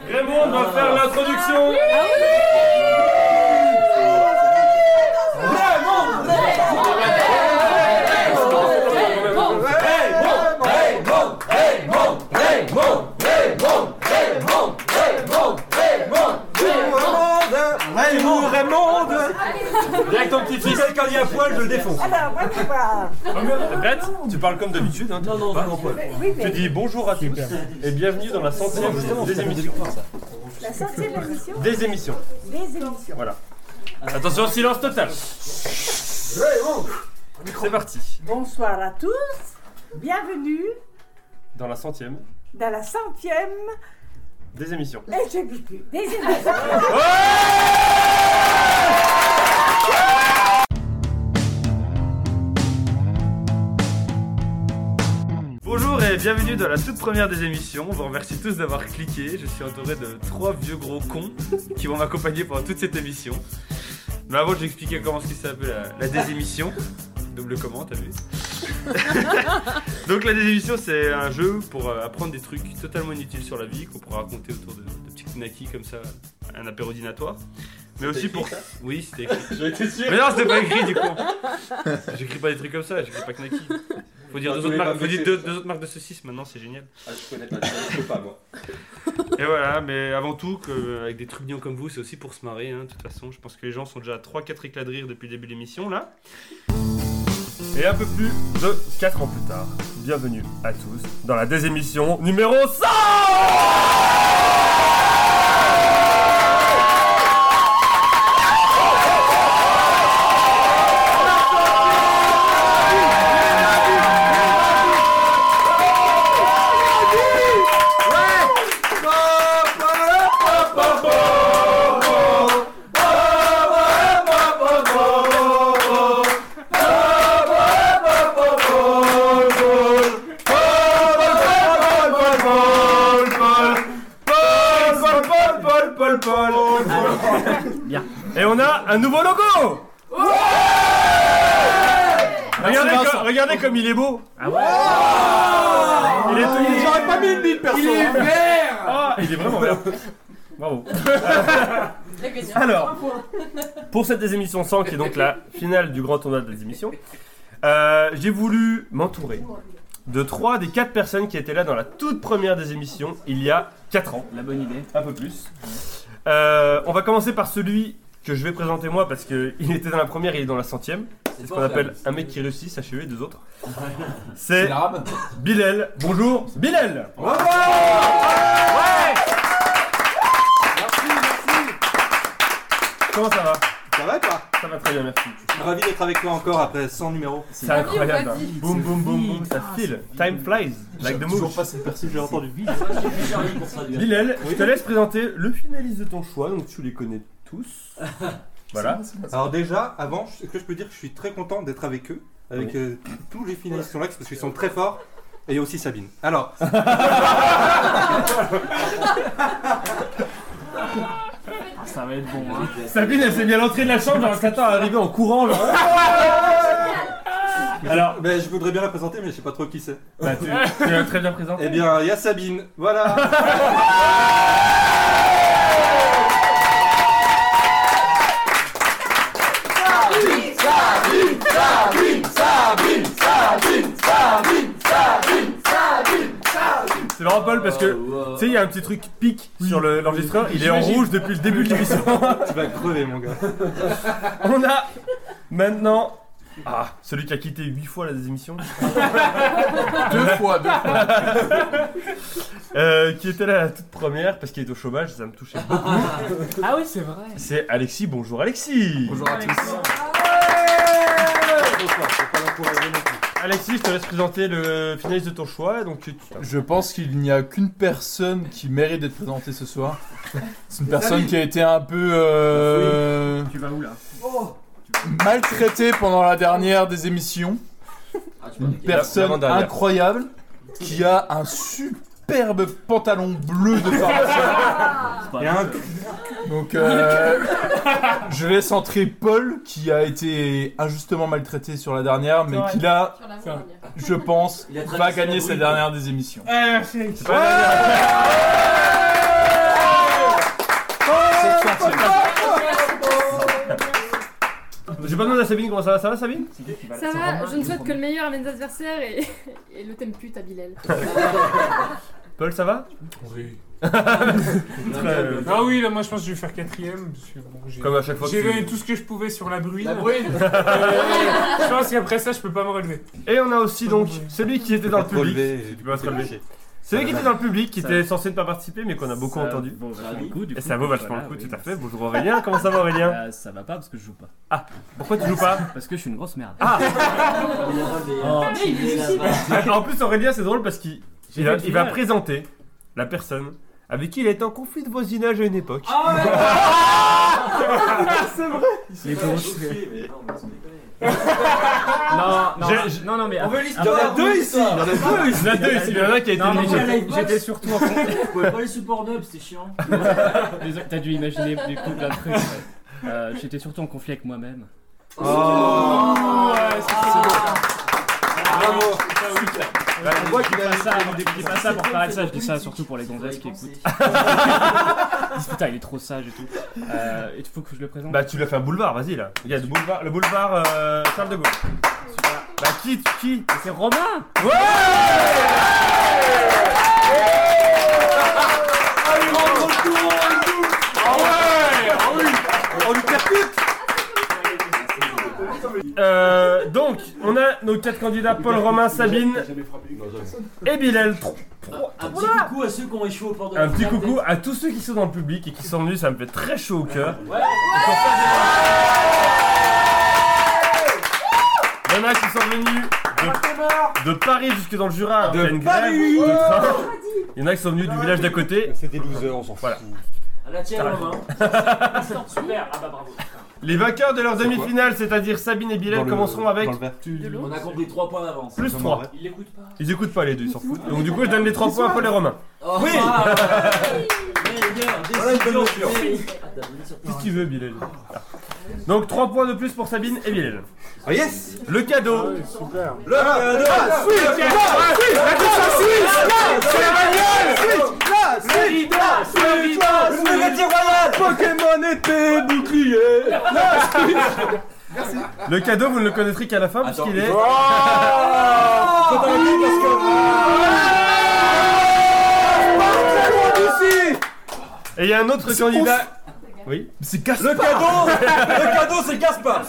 Raymond va faire l'introduction. Raymond, Raymond Avec ton petit-fils. Quelqu'un dit à poil, je le défonce. Alors, moi, je vois. Brett, tu parles comme d'habitude. Hein, non, non, Oui, Tu dis bonjour à tous et bienvenue dans la centième des émissions. la centième émission Des émissions. des émissions. Voilà. Attention, silence total. C'est parti. Bonsoir à tous. Bienvenue Dans la centième dans la centième. des émissions. Et je dis plus. Des émissions. Et bienvenue dans la toute première des émissions. On vous remercie tous d'avoir cliqué. Je suis entouré de trois vieux gros cons qui vont m'accompagner pendant toute cette émission. Mais avant, je vais expliquer comment ce qui s'appelle la, la désémission. Double comment, t'as vu Donc la désémission, c'est un jeu pour euh, apprendre des trucs totalement inutiles sur la vie qu'on pourra raconter autour de, de petits knackis comme ça, un apéro dînatoire. Mais aussi pour... Oui, c'était écrit. Sûr. Mais non, c'était pas écrit du coup. J'écris pas des trucs comme ça, j'écris pas Knacky. Faut dire Ah, deux autres, marques, faut dire deux, deux autres marques de saucisses maintenant, c'est génial. Ah, je connais pas, je peux pas moi. Et voilà, mais avant tout, que, avec des trucs trublions comme vous, c'est aussi pour se marrer. Hein, de toute façon, je pense que les gens sont déjà à 3-4 éclats de rire depuis le début de l'émission là. Et un peu plus de 4 ans plus tard, bienvenue à tous dans la désémission numéro 100 a un nouveau logo regardez, comme, regardez comme il est beau Il est J'aurais pas mis une bille perso. Ah, il est vraiment vert. Bravo. Alors, pour cette des émissions 100, qui est donc la finale du grand tournoi des émissions, euh, j'ai voulu m'entourer de trois des quatre personnes qui étaient là dans la toute première des émissions il y a 4 ans. La bonne idée. Un peu plus. Euh, on va commencer par celui que je vais présenter moi parce qu'il était dans la première et il est dans la centième. C'est ce qu'on appelle un mec qui réussit, sachez-le, les deux autres. C'est Bilal. Bonjour, Bilal. Comment ça va? Ça va toi? Ça va très bien, merci. Je suis ravi d'être avec toi encore après 100 numéros. C'est incroyable. hein. Boum, boum, boum, boum, ça file. Time flies, like the Toujours pas cette personne, j'ai entendu. Bilal, je te laisse présenter le finaliste de ton choix, donc tu les connais tous. Voilà. Alors déjà, avant, est-ce que je peux dire que je suis très content d'être avec eux, avec euh, tous les finalistes qui sont là, parce qu'ils sont très forts. Et il y a aussi Sabine. Alors, Ça va être bon. Hein. Sabine, elle s'est mis à l'entrée de la chambre, genre, à arriver en courant, genre. Alors, ben, je voudrais bien la présenter, mais je sais pas trop qui c'est. bah, tu, tu l'as très bien présenté. Eh bien, il y a Sabine. Voilà. C'est vraiment Paul parce que, tu sais, il y a un petit truc pic sur le- l'enregistreur, il est en rouge depuis le début de l'émission. tu vas crever, mon gars. On a maintenant. Ah, celui qui a quitté 8 fois la émissions, Deux fois, deux fois. euh, qui était là la toute première parce qu'il est au chômage, ça me touchait beaucoup. Ah oui, c'est vrai. C'est Alexis, bonjour Alexis Bonjour à tous. Alexis, je te laisse présenter le finaliste de ton choix, donc tu... Je pense qu'il n'y a qu'une personne qui mérite d'être présentée ce soir. C'est une personne qui a été un peu euh, Tu vas où là maltraitée pendant la dernière des émissions. Une personne l'avant-dernière. incroyable qui a un superbe pantalon bleu de pharmacien. Et un Donc euh, je laisse entrer Paul qui a été injustement maltraité sur la dernière, mais qui là, je pense, Il va gagner cette dernière des émissions. Ah, J'ai pas demandé à Sabine comment ça va, ça va Sabine Ça va, je ne souhaite que le meilleur à mes adversaires et, le thème pute à Bilal. Paul, ça va? Oui. Ah oui, là, moi je pense que je vais faire quatrième. parce que, bon, j'ai- Comme à chaque fois que J'ai tu- donné tout ce que je pouvais sur la bruine. La bruine je pense qu'après ça, je peux pas me relever. Et on a aussi donc celui qui était dans le public. Relever, Tu peux pas te relever. Celui qui était dans le public, qui était censé ne pas participer, mais qu'on a beaucoup Ça entendu. vaut vachement le coup, du Et coup. ça vaut vachement Voilà, le coup, oui. tout à fait. Bonjour Aurélien, comment ça va Aurélien Euh, ça va pas parce que je joue pas. Pourquoi tu joues pas Parce que je suis une grosse merde. Ah Oh, En plus Aurélien c'est drôle parce qu'il J'ai il va, fait le il va final. présenter la personne avec qui il était en conflit de voisinage à une époque. Les grosses. Non, non, j'ai- non, non, mais. On veut l'histoire. Il y en a deux ici. Il y en a deux Il y en a deux ici, il y en a un qui a été Non, mais j'étais- j'étais surtout en con- Vous pouvez pas aller sur Pornhub, c'était chiant. Désolé, T'as dû imaginer du coup plein de trucs. ouais. Euh, J'étais surtout en conflit avec moi-même. Oh. Ouais, Bravo. On voit qu'il pas ça, je dis pas ça pour parler de ça, je dis ça surtout pour les gonzesses qui écoutent. Ils disent, Putain, il est trop sage et tout. Euh, il faut que je le présente. Bah tu l'as fait un boulevard, vas-y là. Regarde, le boulevard, le boulevard euh, Charles de Gaulle. Bah qui qui? C'est Romain On lui percute. Euh, donc, on a nos quatre candidats Paul, Romain, Sabine et Bilal. Tro- Un petit coucou à ceux qui ont échoué au port de Un petit coucou à tous ceux qui sont dans le public et qui sont venus, ça me fait très chaud au cœur. Ouais. Il y en a qui sont venus de, de Paris jusque dans le Jura. De Il y a une grève Paris. de train. Il y en a qui sont venus du village d'à côté. C'est des losers, on s'en fout. Voilà. À la tienne, Romain. Super. Ah bah bravo. Les vainqueurs de leur demi-finale, c'est-à-dire Sabine et Bilal, commenceront avec. On a compris 3 points d'avance. plus 3. Il l'écoute pas. Ils écoutent pas les deux, ils s'en foutent. Donc du coup, je donne les 3 points à Paul et Romain. Oui. ah, Voilà une bonne. Ah, sur- Qu'est-ce que tu veux, Bilal Donc 3 points de plus pour Sabine et Bilal. Ah yes. Le cadeau. super. Le cadeau. La Suisse. La Suisse. La Suisse. Le métier royal. Pokémon épée bouclier. Le cadeau, vous ne le connaîtrez qu'à la fin puisqu'il est. Et il y a un autre candidat. Oui. C'est Le cadeau. Le cadeau, c'est Gaspard.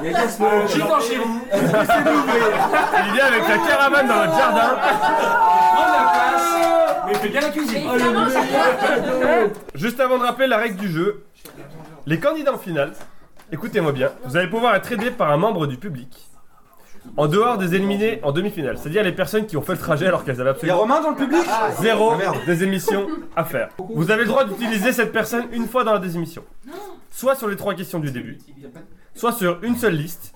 Il y a Gaspard. Chez vous. Il vient avec la caravane dans notre jardin. Mais fais bien la cuisine. Mais il a mangé Juste avant de rappeler la règle du jeu, les candidats en finale, écoutez-moi bien, vous allez pouvoir être aidés par un membre du public. En dehors des éliminés en demi-finale, c'est-à-dire les personnes qui ont fait le trajet alors qu'elles avaient Il y a absolument Romain dans le public zéro Ah, merde. des émissions à faire. Vous avez le droit d'utiliser cette personne une fois dans la des émissions. Soit sur les trois questions du début, soit sur une seule liste,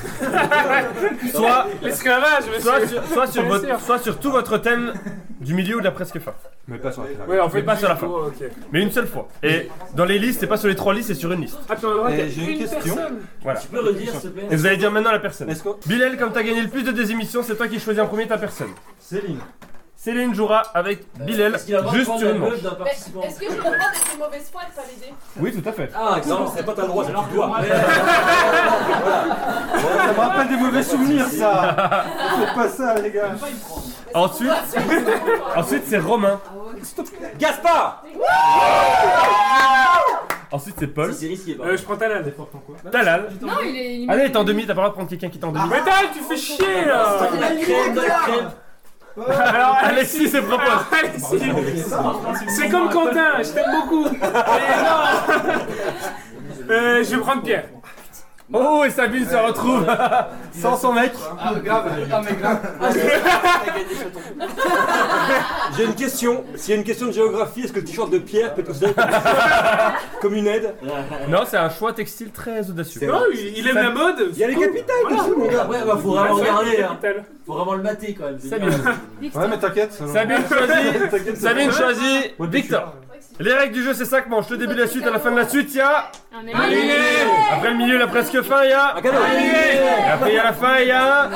soit, L'esclavage, soit, sur, soit, sur Bien votre- soit sur tout votre thème du milieu ou de la presque fin. Mais pas sur la finale. Ouais, en fait, Mais pas sur la fin. Oh, ok. Mais une seule fois. Et dans les listes, c'est pas sur les trois listes, c'est sur une liste. Attends, on a le droit Eh, qu'il y a j'ai une question. personne. Voilà. Tu peux redire, s'il te plaît? Et vous allez dire maintenant la personne. Est-ce que Bilal, comme t'as gagné le plus de des émissions, c'est toi qui choisis en premier ta personne. Céline Céline jouera avec Bilal Est-ce qu'il a le droit de juste prendre sur la une manche. meuf d'un participant Est-ce que le droit d'être une mauvaise foi et de pas l'aider? Oui, tout à fait. Ah, non, c'est pas ta droit, c'est leur droit. Ça me rappelle des mauvais souvenirs, ça Faites pas ça, les gars Ensuite, ensuite c'est Romain. Gaspard Ensuite c'est Paul. C'est risqué, Euh, je prends ta lame. Talal. Non, il est. il Allez, t'es en demi, t'as pas le droit de prendre quelqu'un qui est en demi. Mais t'as, tu fais chier là. La crème, de la crème. Alors Alexis se propose. Alexis, C'est comme Quentin, je t'aime beaucoup. Mais non Euh, Je vais prendre Pierre. Oh, et Sabine se retrouve sans son mec. J'ai une question. S'il y a une question de géographie, est-ce que le t-shirt de Pierre peut être considéré comme- comme une aide? Non, c'est un choix textile très audacieux. Non, il, il aime la mode. Il y a les capitales dessus, mon gars. Ouais, bah faut vraiment regarder, hein. Faut vraiment le mater quand même. Sabine. Ouais, mais t'inquiète. ça va. Sabine choisit. Sabine choisit Victor. Les règles du jeu, c'est 5 manches. Le début, la suite, à la fin de la suite, il y a. Un Un éliminé. Après le milieu, la presque fin, il y a. Un cadeau. Et après, il y a la fin, il y a.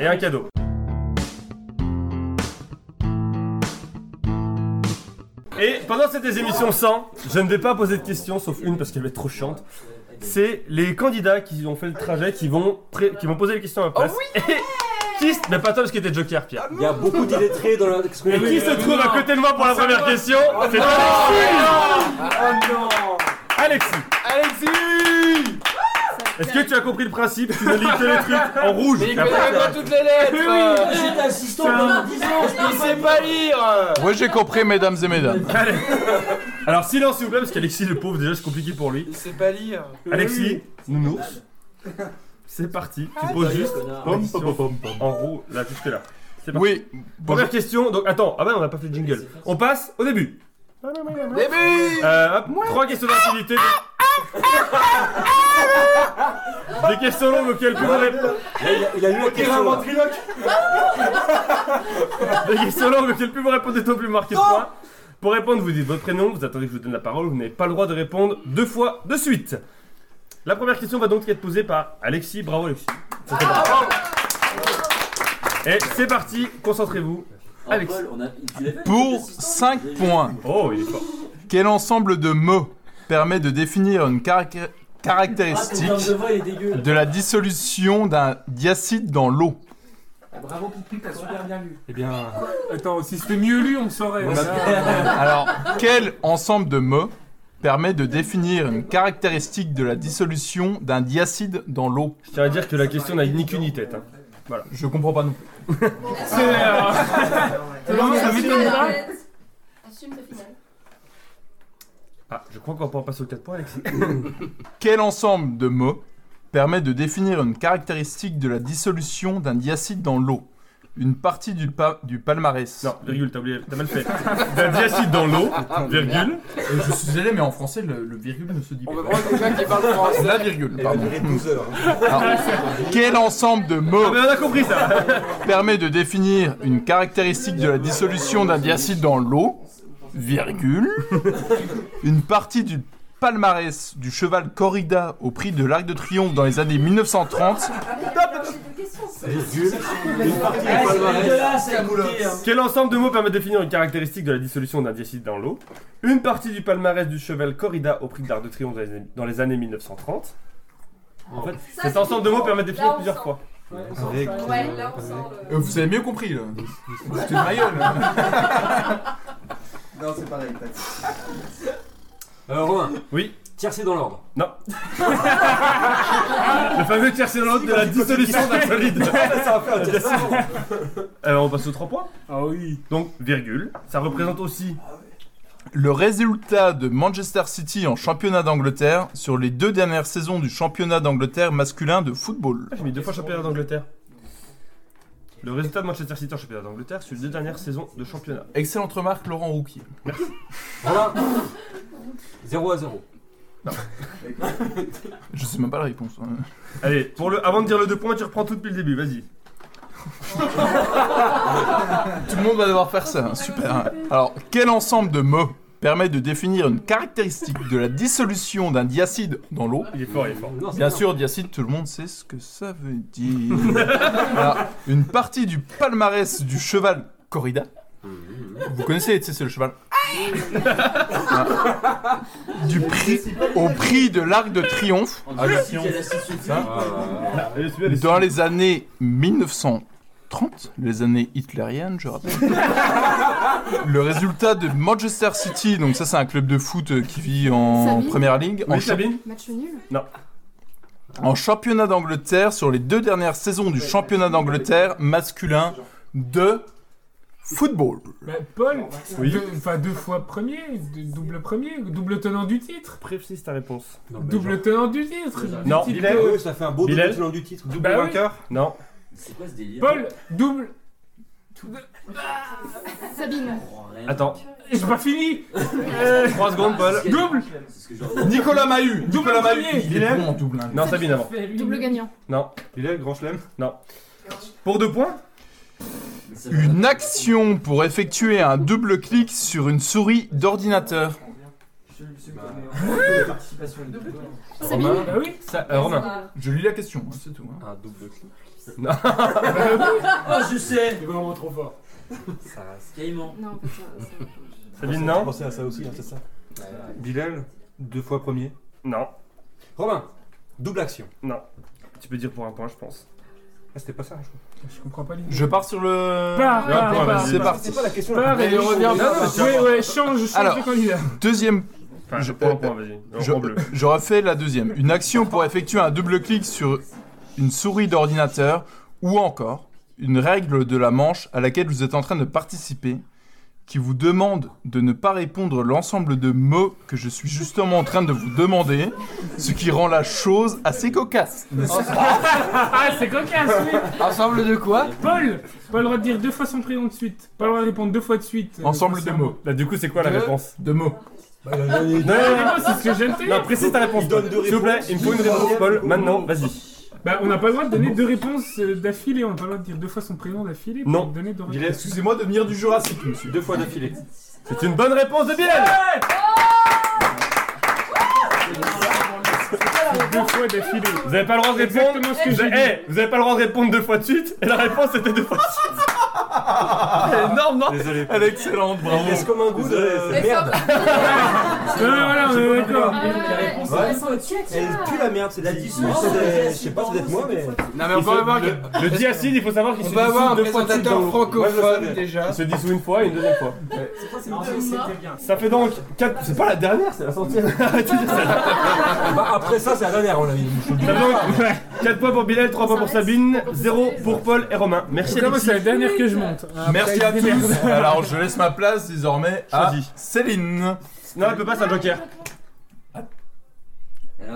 Et un cadeau. Et pendant cette émission 100, je ne vais pas poser de questions, sauf une parce qu'elle va être trop chiante. C'est les candidats qui ont fait le trajet qui vont, pré- qui vont poser les questions à ma place. Et qui, mais pas toi parce que t'es Joker, Pierre. Il y a beaucoup d'illettrés dans la. qu'est-ce qu'on Et qui se trouve à côté de moi pour la première question C'est Alexis. Alexis Est-ce que tu as compris le principe Tu ne lis que les trucs en rouge. Mais il connaît pas toutes les lettres J'étais assistant pendant 10 ans. Il sait pas lire Moi j'ai compris, mesdames et mesdames. Allez. Alors silence s'il vous plaît parce qu'Alexis le pauvre déjà c'est compliqué pour lui. Il sait pas lire. Alexis, nounours. C'est parti. Tu poses juste pom, pom, pom, pom, en roue là jusque là. C'est parti. Oui, Première question. Donc attends. Ah bah on n'a pas fait de jingle. On passe au début. début Euh, hop, trois questions d'activité. Des questions longues auxquelles plus vous répondre. Il a, il a eu la question. Des questions longues auxquelles plus vous répondez tôt, plus marquez de points. Pour répondre, vous dites votre prénom, vous attendez que je vous donne la parole, vous n'avez pas le droit de répondre deux fois de suite. La première question va donc être posée par Alexis. Bravo Alexis. Ça, c'est bon. Et c'est parti, concentrez-vous. Alexis. Paul, on a- tu l'as fait Pour 5 points, Oh, il est fort. quel ensemble de mots permet de définir une carac- Ah, ton caractéristique terme de voix, il est dégueu. de la dissolution d'un diacide dans l'eau? Bravo Pipi, t'as super bien lu. Eh bien, Attends, si c'était mieux lu, on le saurait. A- Ça, Alors, quel ensemble de mots permet de définir une caractéristique de la dissolution d'un diacide dans l'eau Je tiens à dire que la question n'a ni queue ni tête. hein. Je comprends pas non plus. C'est euh, ça. Assume ta finale. Ah, je crois qu'on peut en passer au 4 points, Alexis. Quel ensemble de mots permet de définir une caractéristique de la dissolution d'un diacide dans l'eau? Une partie du, pa- du palmarès. Non, virgule, t'as oublié, t'as mal fait. D'un diacide dans l'eau, virgule. Euh, je suis désolé, mais en français, le, le virgule ne se dit pas. On va prendre quelqu'un qui parle français. La virgule, pardon. durer 12 heures. Alors, quel ensemble de Ah, mots mais on a compris ça. permet de définir une caractéristique de la dissolution d'un diacide dans l'eau, virgule, une partie du palmarès du cheval corrida au prix de l'Arc de Triomphe dans les années 1930, Virgule. Une partie du Ah, palmarès. hein. Quel ensemble de mots permet de définir une caractéristique de la dissolution d'un diacide dans l'eau? Une partie du palmarès du cheval corrida au prix de l'Arc de Triomphe dans les années- dans les années 1930. En fait, cet ensemble de mots permet de définir plusieurs fois. Avec, Ouais, euh, là on sent avec- le. Euh, Vous avez mieux compris là. C'est une ma gueule. Non, c'est pareil. Euh, Romain. Oui. Tiercé dans l'ordre. Non. Le fameux tiercé dans l'autre de la dissolution d'un solide. Ça va faire un tiercé. Alors on passe aux 3 points. Ah oui. Donc, virgule. Ça représente aussi. Le résultat de Manchester City en championnat d'Angleterre sur les deux dernières saisons du championnat d'Angleterre masculin de football. Ah, J'ai mis deux fois championnat d'Angleterre. Le résultat de Manchester City en championnat d'Angleterre sur les deux dernières saisons de championnat. Excellente remarque, Laurent Rouquier. Voilà. 0 à 0. Je sais même pas la réponse. hein. Allez, pour le, avant de dire le 2 points, tu reprends tout depuis le début, vas-y. Tout le monde va devoir faire ça, hein, super. Alors, quel ensemble de mots permet de définir une caractéristique de la dissolution d'un diacide dans l'eau? Il est fort, il est fort. Non, bien. sûr, diacide, tout le monde sait ce que ça veut dire. Alors, une partie du palmarès du cheval corrida. Vous connaissez, tu sais, c'est le cheval. Ah. Du prix, au prix de l'Arc de Triomphe Ah. Allez, celui-là, il est dans les années 1930, les années hitlériennes, je rappelle. Le résultat de Manchester City, donc ça c'est un club de foot euh, qui vit en Sabine première ligue, en, Oui, cha- Sabine Match nul. en championnat d'Angleterre sur les deux dernières saisons du championnat d'Angleterre masculin de football. Bah, Paul, Oui. deux, enfin deux fois premier, deux- double premier, double tenant du titre. Précise ta réponse. Non, Double tenant du titre. du Non, titre de- ça fait un beau Bilal. double tenant du titre. Double Bah oui. vainqueur Non. C'est quoi ce délire Paul, double. Sabine. Attends. J'ai pas fini. 3 secondes, Paul. Double. Nicolas Mahut Nicolas Mahut premier. Il est bon en double. hein. Non, Sabine avant. Double gagnant. Non. Il est le grand chelem Pour 2 points Une action pour effectuer un double clic sur une souris d'ordinateur. Romain. Bah oui. Ça, euh, Romain. Je lis la question, hein, c'est tout. hein. Un double clic. Oh, je sais C'est vraiment trop fort. Caïman. Non, en fait, ça. ça- Sabine, Je non pensais à ça aussi, hein, c'est ça. Bilal, deux fois premier. Non. Romain, double action. Non. Tu peux dire pour un point, je pense. Ah, c'était pas ça, je crois. Je comprends pas l'idée. Je pars sur le. Vas-y. C'est parti. C'est pas la question. Et revient. revient. Non, non, Ouais, ouais, change, change Alors. de candidat. Deuxième. Enfin, Je- euh, point, vas-y. Je, bleu. je refais la deuxième. Une action pour effectuer un double clic sur une souris d'ordinateur ou encore une règle de la manche à laquelle vous êtes en train de participer qui vous demande de ne pas répondre l'ensemble de mots que je suis justement en train de vous demander, ce qui rend la chose assez cocasse. Ah, c'est cocasse, oui. Ensemble de quoi Paul, pas le droit de dire deux fois son prénom de suite. Pas le droit de répondre deux fois de suite. euh, Ensemble de mots. Là, du coup, c'est quoi la réponse De mots. Bah. Non, Ah, c'est ce que de faire. non, précise ta réponse. Il donne deux S'il vous plaît, réponses. il me faut une réponse, Paul. Maintenant, vas-y. Bah, on n'a pas le droit de donner deux réponses euh, d'affilée. On n'a pas le droit de dire deux fois son prénom d'affilée. pour Non. Donner deux réponses. Bilal, Excusez-moi de venir du Jurassique, monsieur. deux fois d'affilée. C'est une bonne réponse de Bilal Deux fois d'affilée. Vous avez pas le droit de répondre Exactement ce que j'ai dit. eh, vous avez pas le droit de répondre deux fois de suite Et la réponse était deux fois de suite énorme, non Désolé. Elle est excellente, bravo. Il laisse comme un goût de merde. Voilà, on est d'accord. Elle pue la merde, c'est de la dissoute. Je sais pas, c'est peut-être moi, mais. Non mais on peut avoir, Le diacide, il faut savoir qu'il on se peut avoir un dissout deux fois de suite présentateur francophone déjà. Il se dissout une fois et une deuxième fois. Ça fait donc 4... C'est pas la dernière, c'est la centième. Bah, après ça, c'est la dernière, on l'a vu. Ça fait donc 4 points pour Bilal, 3 points pour Sabine, 0 pour Paul et Romain. Merci Alexis. c'est la dernière que je monte. Après, Merci à il tous. Alors, je laisse ma place désormais à Choisis. Céline. Non, elle peut pas, c'est un joker.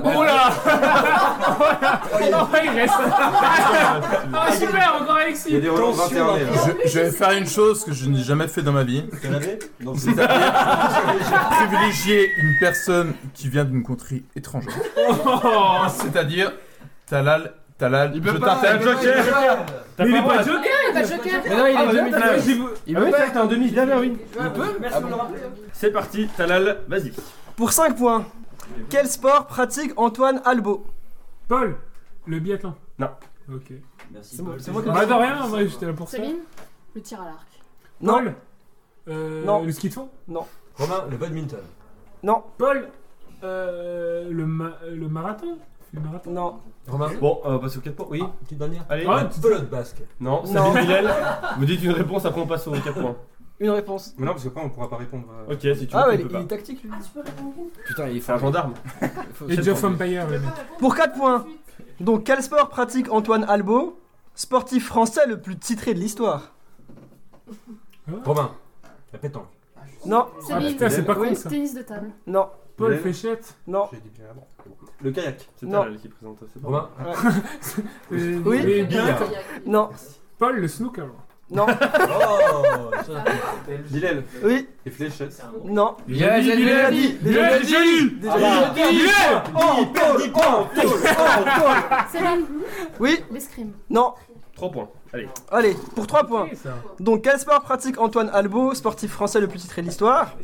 Oh là Oh, il reste. Ah, super, encore Il y a Alexis. des 21 là. Je, je vais faire une chose que je n'ai jamais fait dans ma vie. Tu l'avais Donc, C'est-à-dire privilégier une personne qui vient d'une contrée étrangère. C'est-à-dire Talal. Talal, Il je peut pas. t'appelle il il Mais il est pas joker. Mais non, il Ah, est bah, demi. Il Ah t'es en demi, bien, bien, oui. Il peut Merci de me le rappeler. C'est parti, Talal, vas-y. Pour 5 points, quel sport pratique Antoine Albo Paul, le biathlon. Non. Ok. C'est moi, c'est moi qui Bah, de rien, moi j'étais là pour ça. Sabine Le tir à l'arc. Non, Paul, euh, Non. le ski de fond. Romain, le badminton. non, Paul, euh, le, ma- le marathon. Le marathon. non, Romain, Bon, on va passer au 4 points. Oui, petite dernière. allez. Ah, La pelote basque. Non, Non. Sabine Bilal, vous dites une réponse, après on passe aux 4 points. une réponse. Mais non, parce que après, on pourra pas répondre. euh, Ok, si tu veux, Ah ouais, tu il, peux il pas. est tactique lui. Putain, il C'est un gendarme. Et Geoff Empire, le mec. Pour 4 points, donc quel sport pratique Antoine Albo Sportif français le plus titré de l'histoire? Romain, la pétanque. Non, Ah putain, c'est pas Oui. con ça. Tennis de table. non, Paul Bilal. Fléchette. non, J'ai dit bien avant. Le kayak. C'est Non. Talal qui présente. c'est. Romain, euh, Oui. et- billard. non, Paul, le snooker. non, Oh, Bilal, oui, les fléchettes. non. Il a déjà dit. Déjà dit, déjà dit, déjà dit. Oh, Paul, dit Paul, Sabine Oui, L'escrime. non. 3 points. Allez. Allez, pour 3 points. Oui, ça. Donc, quel sport pratique Antoine Albo, sportif français le plus titré de l'histoire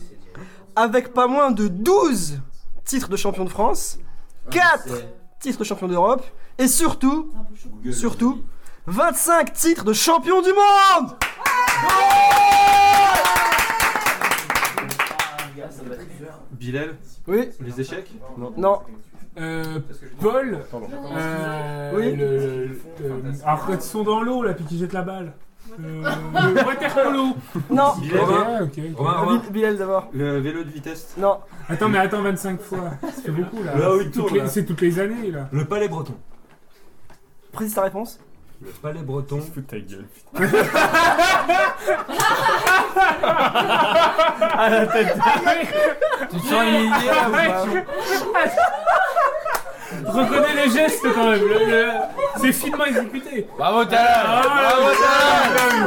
Avec pas moins de 12 titres de champion de France, 4 titres de champion d'Europe, et surtout, surtout, 25 titres de champion du monde Bilal, Oui, les échecs. non, Euh, Paul, Pardon. euh, Oui. le, ils sont dans l'eau là, puis qu'ils jettent la balle. Euh, le waterpolo. non. Bilal, Ah, ok. ok. Romain, Romain. Bil- Bilal d'abord. le vélo de vitesse. Non, Attends, mais attends 25 fois. Ça fait beaucoup là. Là où il C'est tourne, toutes les- là. C'est toutes les années là. Le palais breton. précise ta réponse. Le palais breton. Fous de ta gueule. Tu te sens humilié là ou pas? Reconnais les gestes quand même. le- le- C'est finement exécuté. Bravo Talal Bravo Talal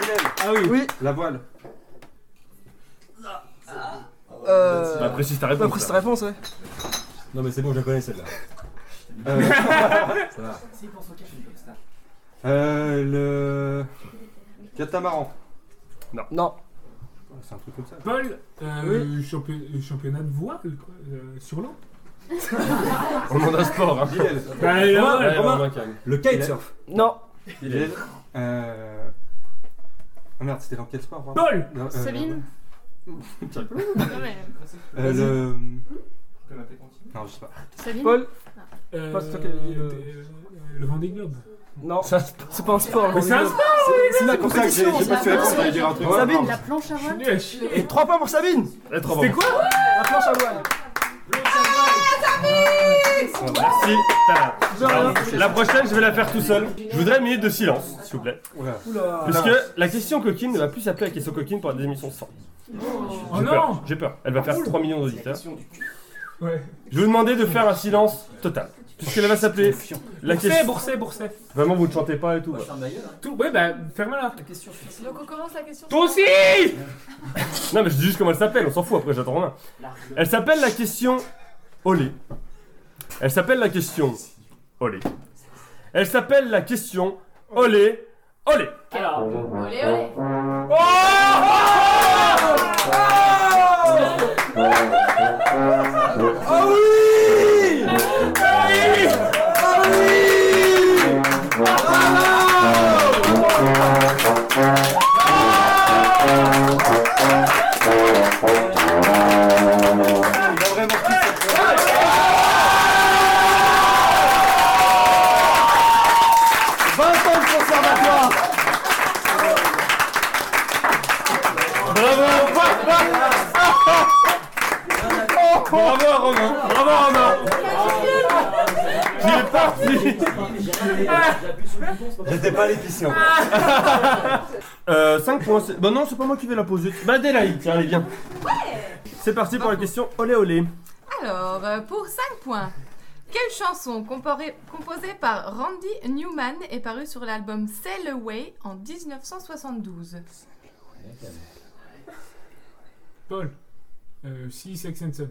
Bilal, Ah oui. Oui, la voile. euh. Bah, précise ta Pas réponse. précise ta là. réponse, ouais. Non, mais c'est bon, je la connais celle-là. Euh, Ça va. euh, le catamaran. Non, C'est un truc comme ça. Paul, euh, champi- championnat de voile quoi, euh, sur l'eau. On demande un sport. Hein. Bah, Ouais, là, ouais, Romain. Romain. Le kitesurf. non, Bilal. Euh... Ah merde, c'était dans quel sport Paul, Non, euh, Sabine Euh, le. Non, je sais pas. Sabine Paul Euh, Pas, c'est toi qui avais dit le- euh, Le Vendée Globe. Non, c'est pas un sport. Mais c'est un sport C'est la C'est pour ça que j'ai compétition. j'ai pas su répondre, j'allais dire un truc. Sabine La planche à voile Nul à chier. Et 3 points pour Sabine trop C'était quoi? La planche à voile. Merci. Alors, La prochaine, je vais la faire tout seul. Je voudrais une minute de silence, s'il vous plaît. Oula. Puisque la question coquine ne va plus s'appeler la question coquine pour la émissions sans. Oh J'ai non peur, j'ai peur. Elle va faire 3 millions d'auditeurs. Ouais. Je vais vous demander de faire un silence total. Puisqu'elle va s'appeler la Bourset, question. Bourset, Bourset. Vraiment, vous ne chantez pas et tout. bah. Tout, ouais, bah, ferme-la. Donc on commence la question. Toi aussi Non, mais je dis juste comment elle s'appelle, on s'en fout après, j'attends Romain. Elle s'appelle la question Olé. Elle s'appelle la question Olé. Elle s'appelle la question Olé. Olé. Alors, Olé, olé. Parti. J'étais pas à l'épicerie. Euh, 5 points. c'est- Bah non, c'est pas moi qui vais la poser. Bah Adélaïde, tiens, allez, viens. C'est parti pour la question Olé Olé. Alors, euh, pour 5 points, quelle chanson composée par Randy Newman est parue sur l'album Sail Away en 1972 Paul. Euh, si, Sex and Son.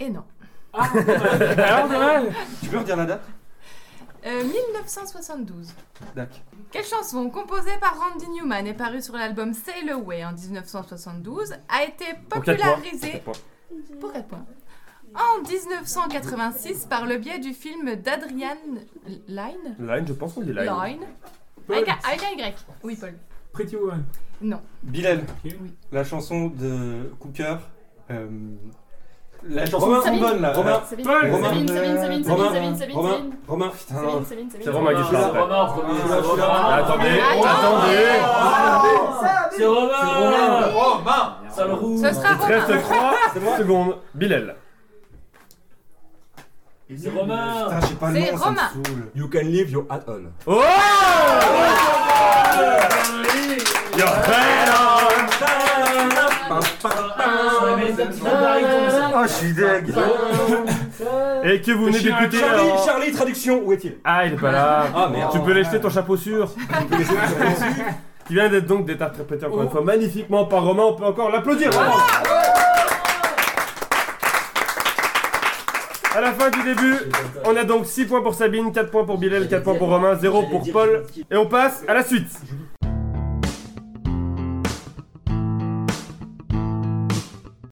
Et non. Ah, alors, ouais. Tu peux redire la date? Euh, 1972. D'accord. Quelle chanson composée par Randy Newman est parue sur l'album Sail Away en 1972 a été Pour points. popularisée pour 4 points en 1986 par le biais du film d'Adrian Lyne Line, je pense qu'on dit line. Line Paul. avec un, avec un Y. Oui, Paul. Pretty Woman. Non. Bilal, la chanson de Cooker. euh, la chanson Romain, de Trombone là. Romain. Paul. Romain. Sabine, Sabine, Sabine, Romain. Sabine, Sabine, Romain. Romain. Romain. C'est Romain qui chante. Romain Romain. Attendez, attendez. C'est Romain. Romain. Sale roux. Ce sera Il te reste Romain. 3 secondes. Bilal. C'est Romain. Putain, j'ai pas le C'est nom, ça Romain. me saoule. You can leave your hat on. Oh You're Oh, je suis deg. Et que vous venez d'écouter Charlie, alors- Charlie, traduction, où est-il? Ah, il est pas là. Ah, merde. Tu peux laisser ton chapeau sûr. Qui vient d'être donc d'être interprété encore une fois magnifiquement par Romain. On peut encore l'applaudir. Romain. À la fin du début, on a donc 6 points pour Sabine, 4 points pour Bilal, 4 points pour Romain, 0 pour Paul. Et on passe à la suite.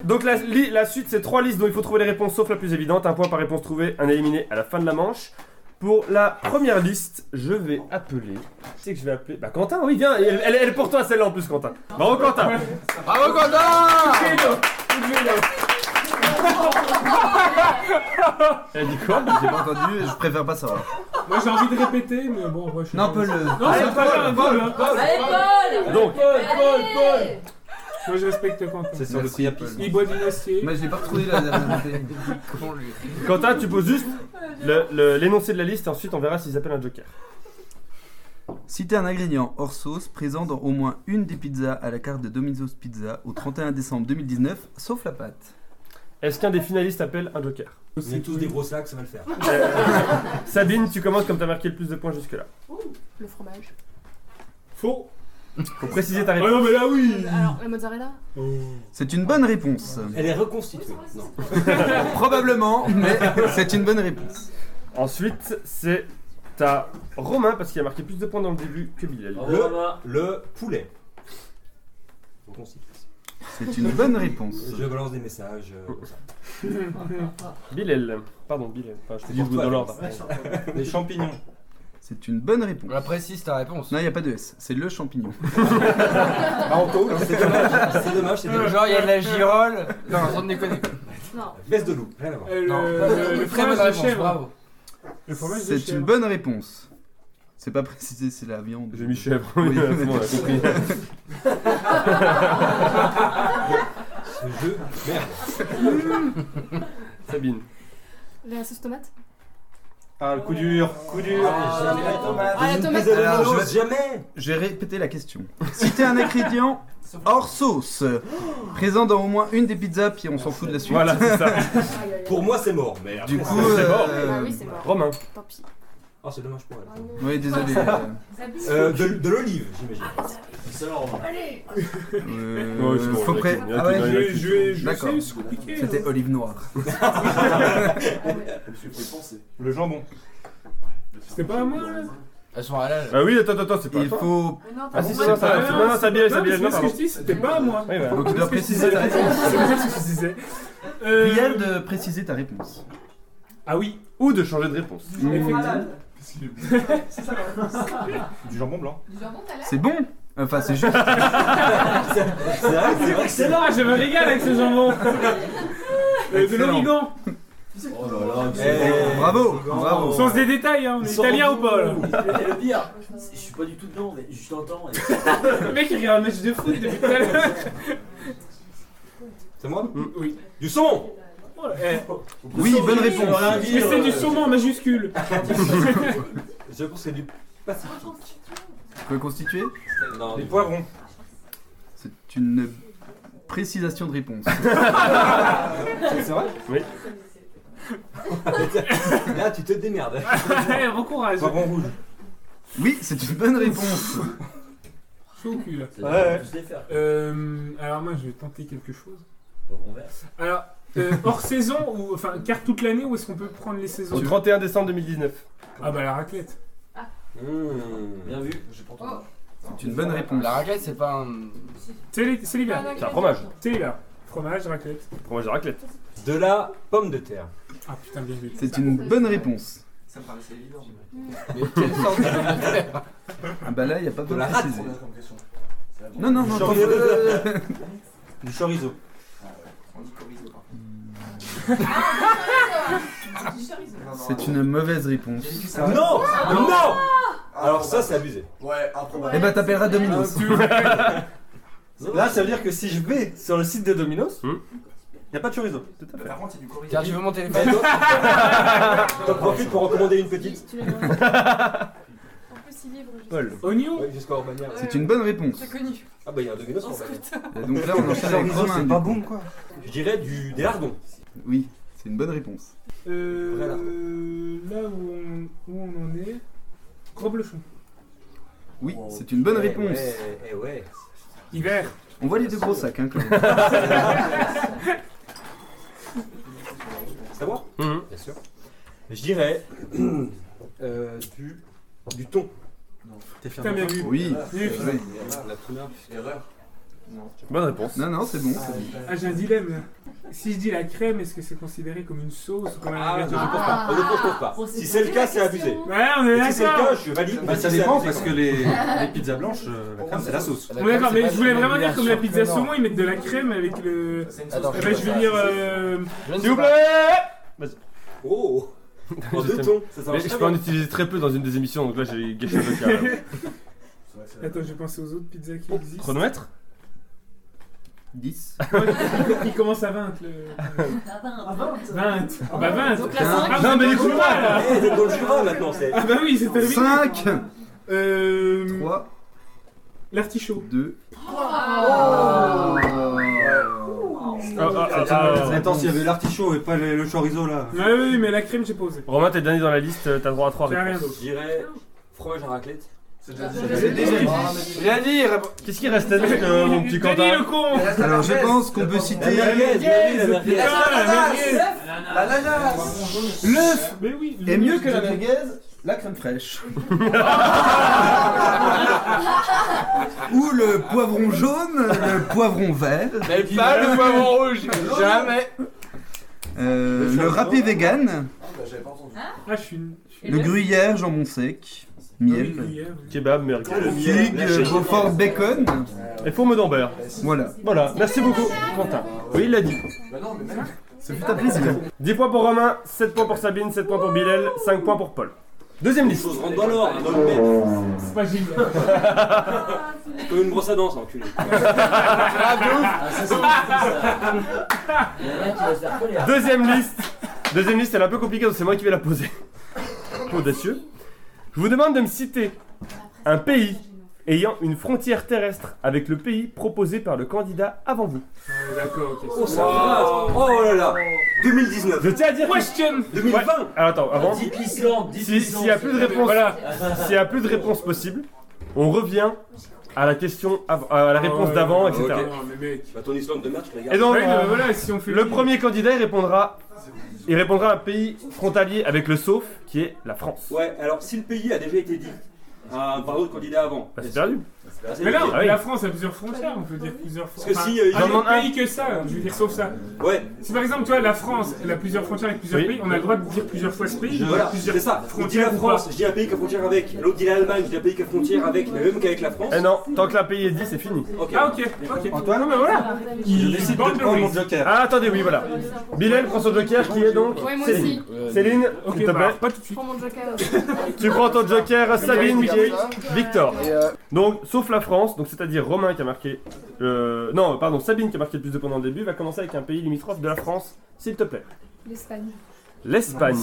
Donc la, li- la suite, c'est trois listes dont il faut trouver les réponses sauf la plus évidente. Un point par réponse trouvée, un éliminé à la fin de la manche. Pour la première liste, je vais appeler. Qui c'est que je vais appeler Bah Quentin, oui, viens. Elle, elle- elle est pour toi celle-là en plus, Quentin. Bravo Quentin. Bravo Quentin Elle dit quoi? J'ai pas entendu, je préfère pas savoir. Moi j'ai envie de répéter, mais bon, après je suis. Non, Paul. Non, c'est pas grave, Paul. hein. Allez, Paul Donc, Paul, Paul, Paul. Moi je respecte Quentin. C'est sur le. Paul. Il boit du. Mais je l'ai pas retrouvé. Comment lui Quentin, tu poses juste le- le- l'énoncé de la liste et ensuite on verra s'ils appellent un joker. Citez un ingrédient hors sauce présent dans au moins une des pizzas à la carte de Domino's Pizza au 31 décembre 2019, sauf la pâte. Est-ce qu'un des finalistes appelle un joker On est tous des gros sacs, ça va le faire. Sabine, tu commences comme t'as marqué le plus de points jusque-là. Le fromage. Faux. Faut préciser ta Ah réponse. non, mais là oui. Alors, la mozzarella C'est une bonne réponse. Elle est reconstituée. Non. Probablement, mais c'est une bonne réponse. Ensuite, c'est à Romain parce qu'il a marqué plus de points dans le début que Bilal. Le- Romain. Le poulet. Reconstitué. C'est une bonne réponse. Je balance des messages. euh, comme ça. Bilal. Pardon, Bilal. Enfin, je te C'est dis pour toi, dans l'ordre. Les champignons. C'est une bonne réponse. On précise ta réponse. Non, il n'y a pas de S, c'est le champignon. Anto, c'est dommage. C'est dommage, c'est dommage. Genre, il y a de la girole. Non, sans déconner. Non. Baisse de loup, rien à voir. Euh, le, Non. le- le Très bonne fromage de réponse, chèvre. bravo. Le fromage de C'est chèvre. une bonne réponse. C'est pas précisé, c'est la viande. J'ai mis chèvre. Oui. Oui, c'est bon, on a compris. Ce jeu, merde. Sabine. La sauce tomate? Ah, le coup dur, coup dur. Ah, la tomate Alors, je vais- jamais. Je vais répéter la question. Citez un ingrédient hors sauce, présent dans au moins une des pizzas, puis on s'en fout de la suite. Voilà, c'est ça. Pour moi, c'est mort. Mais Du après, coup, c'est mort. euh, Ah oui, c'est mort. Romain. Tant pis. Ah, c'est dommage pour elle. Oui, désolé. Euh, de de l'olive, j'imagine. Allez Euh, Ouais, c'est bon, faut il pré- y a Ah qui- ouais, il y en a Je, qui- je vais, je D'accord. sais, c'est compliqué. C'était olive noire. Le jambon. C'était pas à moi là Elles sont halal. Ah oui, attends, attends, c'est pas Il faut. Ah si, c'est Ah, non, ça, c'est- non, non, non, Sabine, mais non, c'est ce que pardon. je dis, c'était pas à moi. Oui, voilà. Donc tu dois préciser ta réponse. C'est ça que je précisais. Euh, Prière de préciser ta réponse. Ah oui, Ou de changer de réponse. effectivement. Du jambon blanc. Du jambon, t'as l'air C'est bon Enfin, c'est juste. C'est vrai, c'est vrai que c'est Excellent, je me régale avec ce jambon. Euh, de Excellent. l'origan. Eh, Bravo Bravo Sans des détails, hein. on est italien ou pas là Et le pire, je suis pas du tout dedans, mais je t'entends. Et... Le mec il regarde un match de foot depuis tout à l'heure. C'est moi? Oui. Du Oh, eh. Oui, bonne réponse. Mais c'est du saumon en majuscule. Je pense que c'est du Pacifique. Tu peux constituer Non, du poivrons. C'est une précisation de réponse. C'est vrai? Oui. Là, tu te démerdes. Bon courage. Poivron rouge. Oui, c'est une bonne réponse. Chaud au cul là. Ouais, ouais. Euh, alors moi je vais tenter quelque chose. Poivron vert. Alors, euh, hors saison ou enfin carte toute l'année ou est-ce qu'on peut prendre les saisons Au 31 décembre 2019. Ah bah la raclette. Mmh. Bien vu, j'ai pas entendu. C'est une bonne réponse. La raclette, c'est pas un. C'est l'hi- c'est l'hiver. C'est un fromage. C'est l'hiver. Fromage, raclette. Fromage de raclette. De la pomme de terre. Ah putain bien vu. C'est une bonne réponse. Ça me paraissait évident. Mais quelle sorte de pomme de terre Ah bah là, il n'y a pas De besoin la de rate. préciser. Non, non, non. Chorizo. attends. Du chorizo. C'est une mauvaise réponse. Non Non Alors ça, c'est abusé. Ouais, improbable. Eh bah t'appelleras Domino's. Là, ça veut dire que si je vais sur le site de Domino's, il Hmm. n'y a pas de chorizo. Tout à fait. Par contre, il y a du chorizo. Tiens, tu veux mon téléphone toi- T'en profites pour recommander une petite Tu. Paul. Oignon Ouais, jusqu'à Urbania. C'est une bonne réponse. C'est connu. Ah bah il y a un Domino's pour Urbania. Et donc là, on enchaîne avec Romain. du coup. bon quoi. Je dirais du des lardons. Oui, c'est une bonne réponse. Euh, Voilà. là où on, où on en est. Groblochon. Oui, c'est une bonne Eh réponse. ouais, Eh ouais. Hiver. On voit les deux gros sacs, hein, quand même. C'est à moi Mhm. Bien sûr. Je dirais euh, du du thon. T'es fier Putain de bien toi vu. Oui. Oui. La première. Erreur. Bonne réponse. Non, non, c'est bon. c'est bon. Ah j'ai un dilemme là. Si je dis la crème, est-ce que c'est considéré comme une sauce ou comme un Ah, je ne ingrédient pense pas. Je ne pense pas. Si c'est le cas, c'est abusé. Ouais, on est Et si c'est le d'accord. cas, je valide. Bah, ça dépend parce que les, les pizzas blanches, euh, la crème, c'est la sauce. On est d'accord, mais je voulais vraiment dire comme la pizza saumon, ils mettent de la crème avec le. Attends, Eh ben, je vais dire. Euh... S'il vous plaît Oh En Je deux tons. Ça, ça Mais marche je très peux en bien. utiliser très peu dans une des émissions, donc là j'ai gâché le cas. Attends, je vais penser aux autres pizzas qui existent. Chronomètre? 10. Il commence à 20 le. 20 Ah bah 20 Donc la cinq. Ah, Non, mais Jura, là Eh, vous êtes dans le Jura maintenant, c'est. Ah bah oui, c'est terminé 5, Euh. 3, L'artichaut. 2. Ah, ah, ah, ah. Attends, s'il y avait l'artichaut et pas le, le chorizo là. Ouais, oui, mais la crème, j'ai posé. Romain, t'es dernier dans la liste, t'as droit à 3 J'ai rien réponses. d'autre. Je dirais fromage à raclette. C'est déjà dit. C'est déjà dit. Il a dit, réponds. Qu'est-ce qu'il reste à dire, euh, mon petit Quentin le con Alors je pense qu'on peut La citer la merguez. Putain, la merguez. l'œuf est mieux que la merguez, la crème fraîche. Ou le poivron jaune, le poivron vert, Mais pas le poivron rouge Jamais. Euh, le râpé vegan, Ah, bah, j'avais pas entendu. Ah, je suis le gruyère jambon sec, Miel. Kebab, merguez. Figue, Beaufort, bacon. Et fourme d'Ambert. Voilà. Voilà, merci beaucoup, Quentin. Oui, il l'a dit. Ce fut un plaisir. 10 points pour Romain, 7 points pour Sabine, 7 points pour Bilal, 5 points pour Paul. Deuxième liste. Chose rentre dans l'ordre, dans le. C'est pas Gilles. Comme une brosse à dents, ça, enculé. Deuxième liste. Deuxième liste, elle est un peu compliquée, donc c'est moi qui vais la poser. Audacieux. Je vous demande de me citer un pays ayant une frontière terrestre avec le pays proposé par le candidat avant vous. D'accord, ok. Oh, ça va. Oh là là 2019. Je tiens à dire. que- Question 2020. Ouais. Alors attends, avant. Dites l'Islande, dites Si- l'Islande. S'il n'y a plus de réponse, Voilà. s'il y a plus de réponse possible, on revient à la question, av- à la réponse ouais, d'avant, ouais, etc. ok. Non, mais mec. Bah, ton Islande de. Et donc, Ouais, mais euh, voilà, si on fait le le- premier candidat, il répondra, il répondra à un pays frontalier avec le sauf, qui est la France. Ouais, alors si le pays a déjà été dit à- par d'autres candidats avant. Bah, c'est perdu. Mais non. Ah oui. la France a plusieurs frontières, on peut dire plusieurs Parce frontières. que si, euh, j'en demande autre un. pays que ça, je veux dire sauf ça. Ouais, Si par exemple, tu vois, la France, elle a plusieurs frontières avec plusieurs Oui. pays, on a le droit de dire plusieurs fois ce pays. je- il y a voilà, plusieurs c'est ça. On dit la frontières ou France, je dis un pays qui a frontière avec. L'autre dit l'Allemagne, je dis un pays qui a frontière avec, mais même qu'avec la France. Eh non, tant que la pays est dit, c'est fini. Ok. Ah ok, ok. Antoine Non mais voilà. Je Il décide de prendre mon joker. Ah, attendez, oui, voilà. Bilal prend son joker, qui est donc Ouais, moi Céline. aussi. Céline, Ok, s'il te bah, plaît. pas tout de suite. Prends mon joker. Tu prends ton joker, Sabine, qui est Victor. Et, euh, Donc, sauf la France, donc c'est-à-dire Romain qui a marqué. euh, non, pardon, Sabine qui a marqué le plus de points dans le début, va commencer avec un pays limitrophe de la France, s'il te plaît. L'Espagne. L'Espagne.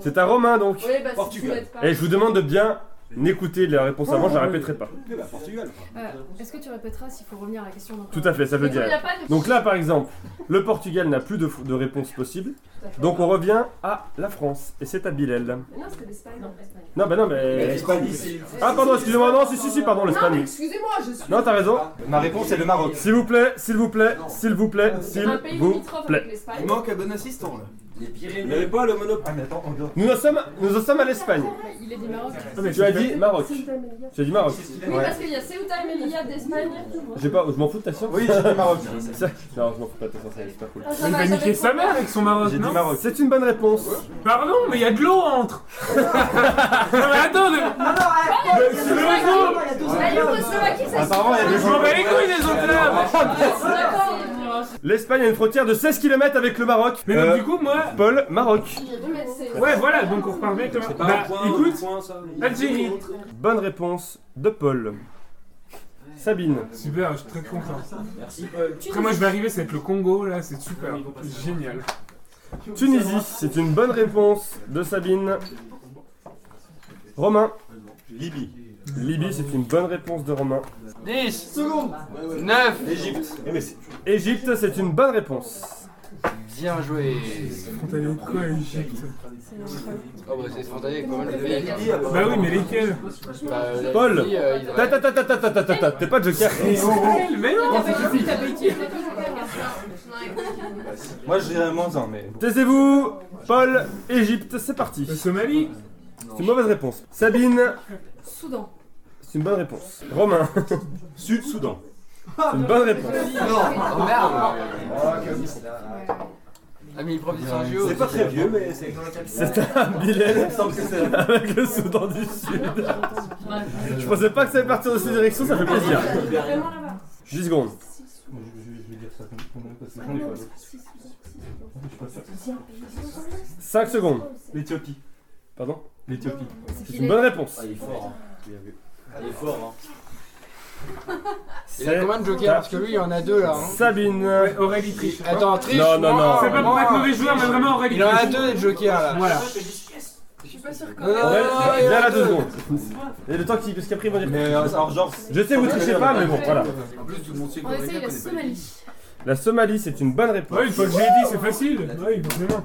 C'est à Romain donc. Oui, bah si tu Portugal. m'aides pas. Et je vous demande de bien écouter la réponse avant, je la répéterai pas. Portugal. Voilà. Est-ce que tu répéteras s'il faut revenir à la question donc Tout à fait, ça veut dire. il y a pas de- Donc là, par exemple, le Portugal n'a plus de, de réponse possible. Donc on revient à la France. Et c'est à Bilal. Mais non, c'était l'Espagne. Non, l'Espagne. Non, bah non, mais. L'Espagne. Ah, pardon, excusez-moi, non, si, si, si, pardon, Non, mais l'Espagne. excusez-moi, je suis. Non, t'as raison. Ma réponse est le Maroc. S'il vous plaît, s'il vous plaît, s'il vous plaît, s'il Un pays vous limitrophe plaît. avec l'Espagne. Il manque un bon assistant là. Les Vous Pyrénées. n'avez pas le monopole. Ah, mais attends, on doit. Nous en sommes, nous en sommes à l'Espagne. Il est du Maroc. Tu as dit Maroc. Tu as dit Maroc. Oui, parce qu'il y a Ceuta et Melilla d'Espagne. J'ai pas, je m'en fous de ta science. Oui, j'ai dit Maroc. Ça- Non, je m'en fous pas de ta science, c'est super cool. Ah, il va, niquer sa mère avec son Maroc, J'ai dit non Maroc. C'est une bonne réponse. Pardon, mais il y a de l'eau entre. non mais attends, de... La Yougoslavie, ça Apparemment, il y a des je m'en bats les couilles des autres là. L'Espagne a une frontière de 16 km avec le Maroc. Mais donc Euh, du coup, moi... Paul, Maroc. Ouais, voilà, donc on repart bien avec le Bah, écoute. Algérie. Bonne réponse de Paul. Sabine. Super, je suis très content. Merci Paul. Après moi je vais arriver, ça va être le Congo là, c'est super, génial. Tunisie, c'est une bonne réponse de Sabine. Romain. Libye. Libye, c'est une bonne réponse de Romain. 10 secondes 9 Égypte. Eh, c'est- Égypte, c'est une bonne réponse. Bien joué Frontalier de quoi, Égypte Oh bah c'est spontané quand même le pays. Bah oui, mais lesquels Bah, la Paul. Libye, euh, Israël. Ta ta ta ta ta ta ta ta ta. T'es pas de joker. Mais non pas pas. Moi, je dirais moins 1, mais. Taisez-vous. Paul, Égypte, c'est parti. La Somalie C'est une mauvaise réponse. Sabine, Soudan. C'est une bonne réponse. Romain, Sud-Soudan. c'est une bonne réponse. Oh merde Ah. C'est pas très vieux, mais c'est. C'est à Bilal avec le Soudan du Sud. Je pensais pas que ça allait partir de cette direction, ça fait plaisir. Vraiment là-bas. 10 secondes. Je vais dire ça combien parce que j'en ai pas d'autres. 5 secondes. L'Éthiopie. Pardon L'Éthiopie. C'est une bonne réponse. Ah, il est fort. Il est fort. Hein. Il a combien de jokers Parce que lui il y en a deux là. Hein. Sabine. Ouais, Aurélie triche. Attends, triche Non, non, non. C'est pas pour être mauvais joueur, mais vraiment Aurélie Il en a triche. deux des jokers là. Voilà. Je suis pas Non, non, que. non, Ouais, non, Viens là deux non. secondes. Et le temps qui, parce qu'après ils vont dire. Mais euh, alors, genre. Je sais, vous trichez pas, mais bon, voilà. En plus, tout le monde sait On essaye la Somalie. La Somalie, c'est une bonne réponse. Ouais, une fois que j'ai dit, c'est facile. Ouais, forcément.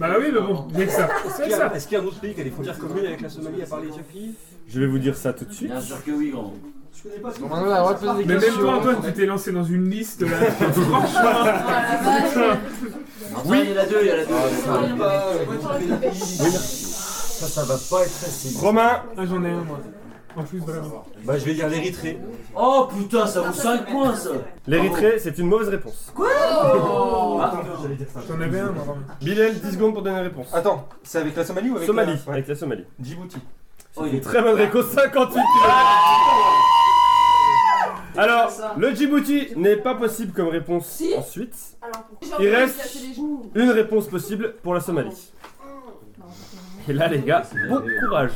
Bah oui, mais bon, il y a que ça. Est-ce C'est qu'il y, que ça. a- est-ce qu'il y a un autre pays qui a des frontières communes avec la Somalie à part l'Éthiopie Je vais vous dire ça tout de suite. Bien sûr que oui, grand. Mais même toi, Antoine, tu t'es lancé dans une liste là. Franchement. Oui, il y en a deux, il y en a deux. Oui, merci. Ça, ça va pas être facile. Romain, Ah, j'en ai un moi. Bah, je vais dire l'Érythrée. Oh putain, ça vaut 5 points ça L'Érythrée, c'est une mauvaise réponse. Quoi Attends, j'allais dire ça. J'en avais un, moi. Bilal, 10 secondes pour donner une réponse. Attends, c'est avec la Somalie ou avec Somalie, la... Ouais. avec la Somalie. Djibouti. Oh, il est très bonne réponse, 58 Alors, le Djibouti n'est pas possible comme réponse ensuite. Il reste une réponse possible pour la Somalie. Et là, les gars, bon courage.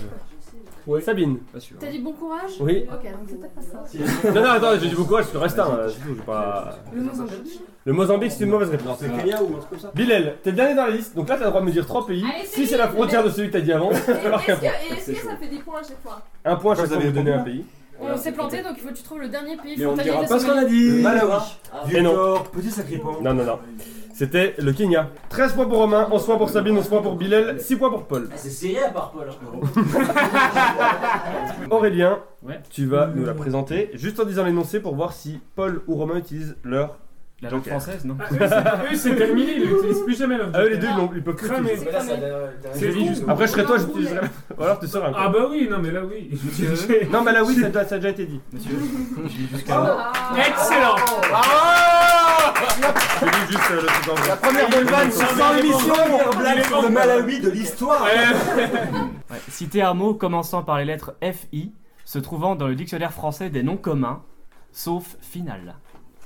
Sabine. T'as dit bon courage Oui. Ok, donc c'est peut-être pas ça. Non, non, attends, j'ai dit bon courage, sur le reste un. c'est tout, j'ai pas. Le Mozambique. Le Mozambique, c'est une mauvaise réponse. C'est Kenya ou un truc comme ça Bilal, t'es le dernier dans la liste, donc là t'as le droit de me dire 3 pays. Allez, si c'est c'est la frontière de celui que t'as dit avant, tu marques un Est-ce point. que, est-ce que ça fait des points à chaque fois Un point à chaque Vous fois avez vous donner un pays. On s'est planté, donc il faut que tu trouves le dernier pays Mais on frontalier dira de pas ce qu'on a dit. Malawi. Et non. Victor, petit sacripant. Non, non, non. C'était le Kenya. 13 points pour Romain, 11 points pour Sabine, 11 points pour Bilal, 6 points pour Paul. Ah, C'est serré à part Paul. Aurélien, Ouais. tu vas nous la présenter juste en disant l'énoncé pour voir si Paul ou Romain utilisent leur. La langue française, non Ah, eux, c'est- terminé, ils l'utilisent plus jamais Ah, eux les deux ils, l'ont- ils peuvent plus Cramé. juste. Après je serais toi, j'utiliserais. Ou alors tu seras un. Ah bah oui, non mais là oui. Non, mais là oui, ça, a- ça a déjà été dit. Monsieur, je lis jusqu'à. Ah. Excellent Je lis juste euh, le truc en La première bonne vanne sur 100 émissions blague sur le Malawi de l'histoire. Ouais. Citer un mot commençant par les lettres FI, se trouvant dans le dictionnaire français des noms communs, sauf final.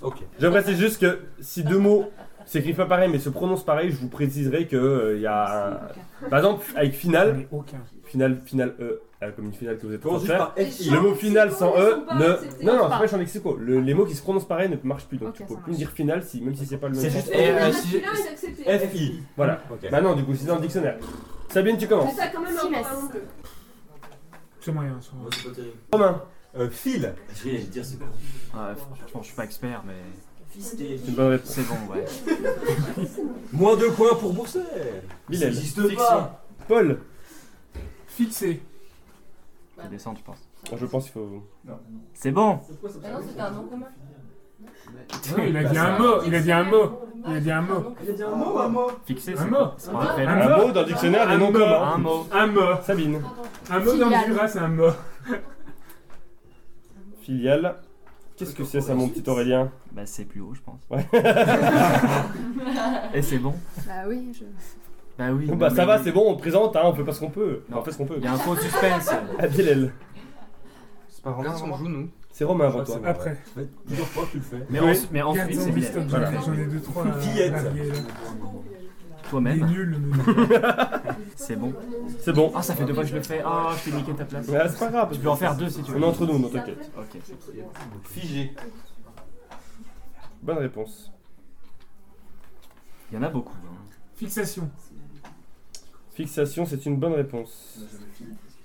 Ok. Je précise juste que si deux mots s'écrivent pas pareil mais se prononcent pareil, je vous préciserai que il y a un... Par exemple, avec final, aucun. final, final E, euh, comme une finale que vous êtes en train Commence de juste faire. par. Le mot final sans E ne. Non, non, c'est pas champ lexico. Le- les mots qui se prononcent pareil ne marchent plus donc Ok, tu peux ça plus marche. dire final si, même si c'est pas le même C'est juste Et, euh, si-. FI. Voilà. Ok. Bah non, du coup, c'est dans le dictionnaire. Sabine, tu commences. Quand même un. C'est moyen, c'est moyen. Moi, c'est pas terrible. Romain, Euh, Phil. Je vais dire c'est quoi Ah, franchement, je suis pas expert, mais Fisté. c'est une bonne réponse. c'est bon, ouais. Moins 2 points pour Bourset. Ça Bilal. n'existe pas. Paul, Fixé. Faut descendre, je pense. je pense qu'il faut. C'est bon Ah non, c'était un nom commun. Il a dit un mot, il a dit un mot. Il a dit un mot. Il a dit un mot un mot Fixé, Un c'est mot. quoi C'est pas un prénom. Un Un mot. mot dans le dictionnaire des Un noms mot. communs. Un mot. Un mot. Sabine, Un mot dans le. Jura, c'est un mot. Filiale. Qu'est-ce que c'est ça, mon petit Aurélien Bah, c'est plus haut, je pense. Ouais. Et c'est bon? Bah oui, je. Bah oui. Bon, bah non, ça mais va, c'est bon, on présente, hein, on fait pas ce qu'on peut. Non. On fait ce qu'on peut. Il y a un faux suspense. Bilal. C'est pas Romain, Romain genou. nous. C'est Romain avant toi. Après. Plusieurs fois tu le fais. Mais, en- mais ensuite, bistop, Voilà. j'en ai deux, trois. Fillette. Toi-même, nul, c'est bon. C'est bon. Ah, ça fait deux fois que je le fais. Ah, je t'ai niqué ta place. Ouais, c'est pas grave. Tu peux en faire deux si tu veux. On est entre nous, non t'inquiète. Ok. Figé. Bonne réponse. Il y en a beaucoup. hein. Fixation. Fixation, c'est une bonne réponse.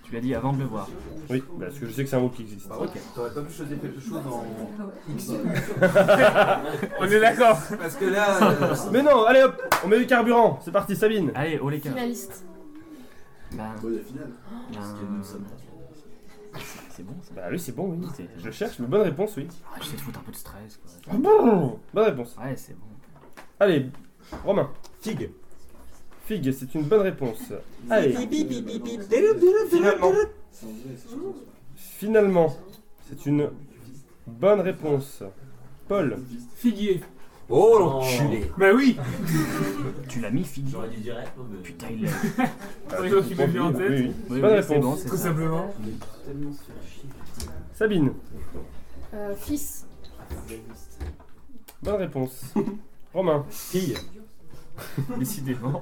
Tu l'as dit avant de le voir. Oui, bah, parce que je sais que c'est un mot qui existe. Ok. T'aurais pas pu choisir quelque chose en X. On est d'accord. Parce que là. euh, Mais non, allez hop, on met du carburant. C'est parti, Sabine. Allez, au les cas. Finaliste. Bah, Bon, la finale. ben, Parce une c'est bon ça. Bah oui, c'est bon, oui. C'est- Je cherche, mais bonne réponse, oui. Ah, J'essaie de foutre un peu de stress quoi. Bon Bonne réponse. Ouais, c'est bon. Allez, Romain. Figue. Figue, c'est une bonne réponse. Allez, Finalement. finalement, c'est une bonne réponse. Paul. Figuier. Oh l'enculé. Bah oui. Tu l'as mis fille. J'aurais dit direct. mais- Putain, il l'a. Mis en tête. Oui, oui. Bonne c'est bon, réponse. Tout ça. simplement. Sabine. Euh, fils. Bonne réponse. Romain. Fille. Décidément.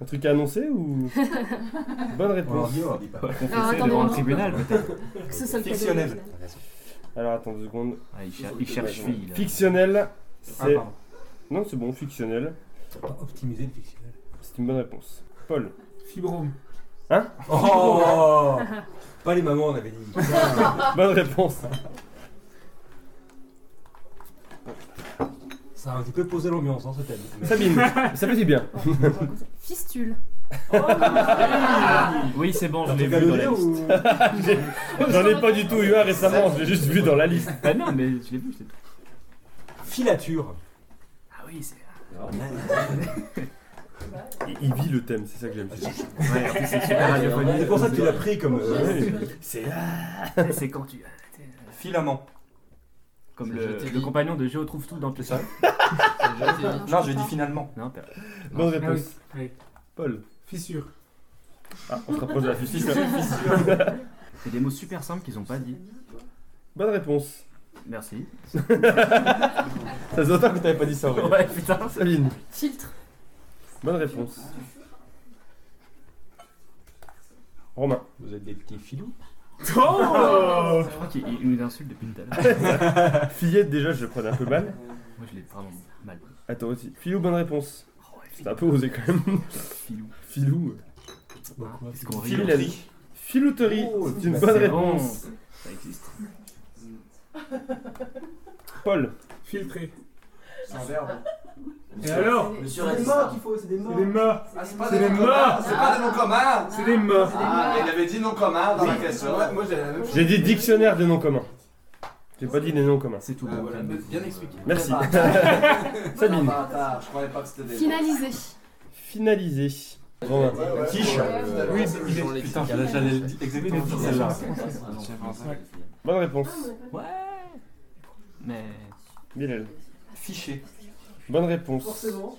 Un truc à annoncer ou Bonne réponse. dit, on leur dit pas. Confesser attendez, devant un tribunal peut-être. Que ce soit le cadeau Fictionnel. original. Alors attends deux secondes. Ah, il, cher- il cherche fille. là. Fictionnel, Ah, c'est. pardon. non, c'est bon, fictionnel. Pas optimiser le fictionnel. C'est une bonne réponse. Paul. Fibrome. Oh Pas les mamans, on avait dit. Bonne réponse. Ça a un petit peu posé l'ambiance, hein, ce thème. Sabine, ça fait du bien. Fistule. Oui, c'est bon, je T'as l'ai un truc à vu dans la liste. ou J'en ai pas du tout eu un récemment, je l'ai juste vu dans la liste. Ah non, mais je l'ai vu, c'est tout. Filature. Ah oui, c'est. Il, il vit le thème, c'est ça que j'aime. Ouais, c'est super radiophonique. C'est pour ça que tu l'as pris comme. euh, C'est C'est quand tu. Filament. Comme le, compagnon de Géo trouve tout dans le ça. Non, je dis finalement. Non, Bonne réponse. oui. Paul. Fissure. Ah, on se rapproche de la fissure. C'est des mots super simples qu'ils ont pas dit. Bonne réponse. Merci. Ça se voit que t'avais pas dit ça en vrai. Ouais, putain. Sabine. Filtre. Bonne réponse. Romain. Vous êtes des petits filous. Je crois qu'il il nous insulte depuis tout à l'heure. Fillette, déjà, je le prenais un peu mal. Moi, je l'ai vraiment mal. À toi aussi. Filou, bonne réponse. C'est un peu osé quand même. Filou. Filou. Est-ce qu'on rit Filouterie. Filouterie, c'est une bah, bonne réponse. Ça existe. Paul. Filtré. C'est un verbe. Et alors Monsieur C'est des mots qu'il faut, c'est des mots. C'est des mâts. Ah, c'est pas des mâts. communs. C'est pas des noms communs. C'est des mâts. Ah, il avait dit noms communs dans la question. Moi j'ai la même chose. J'ai dit dictionnaire des noms communs. J'ai pas dit des noms communs. C'est tout. Ah, voilà, bien expliqué. Merci. Ah, bah, Sabine. ah, bah, Je croyais pas que c'était des. Finalisé. Finalisé. Romain. Quiche. Oui, putain, j'allais le dire exactement celle-là. Bonne réponse. Ouais. Mais. Bilal. Fiché. Bonne réponse. Forcément.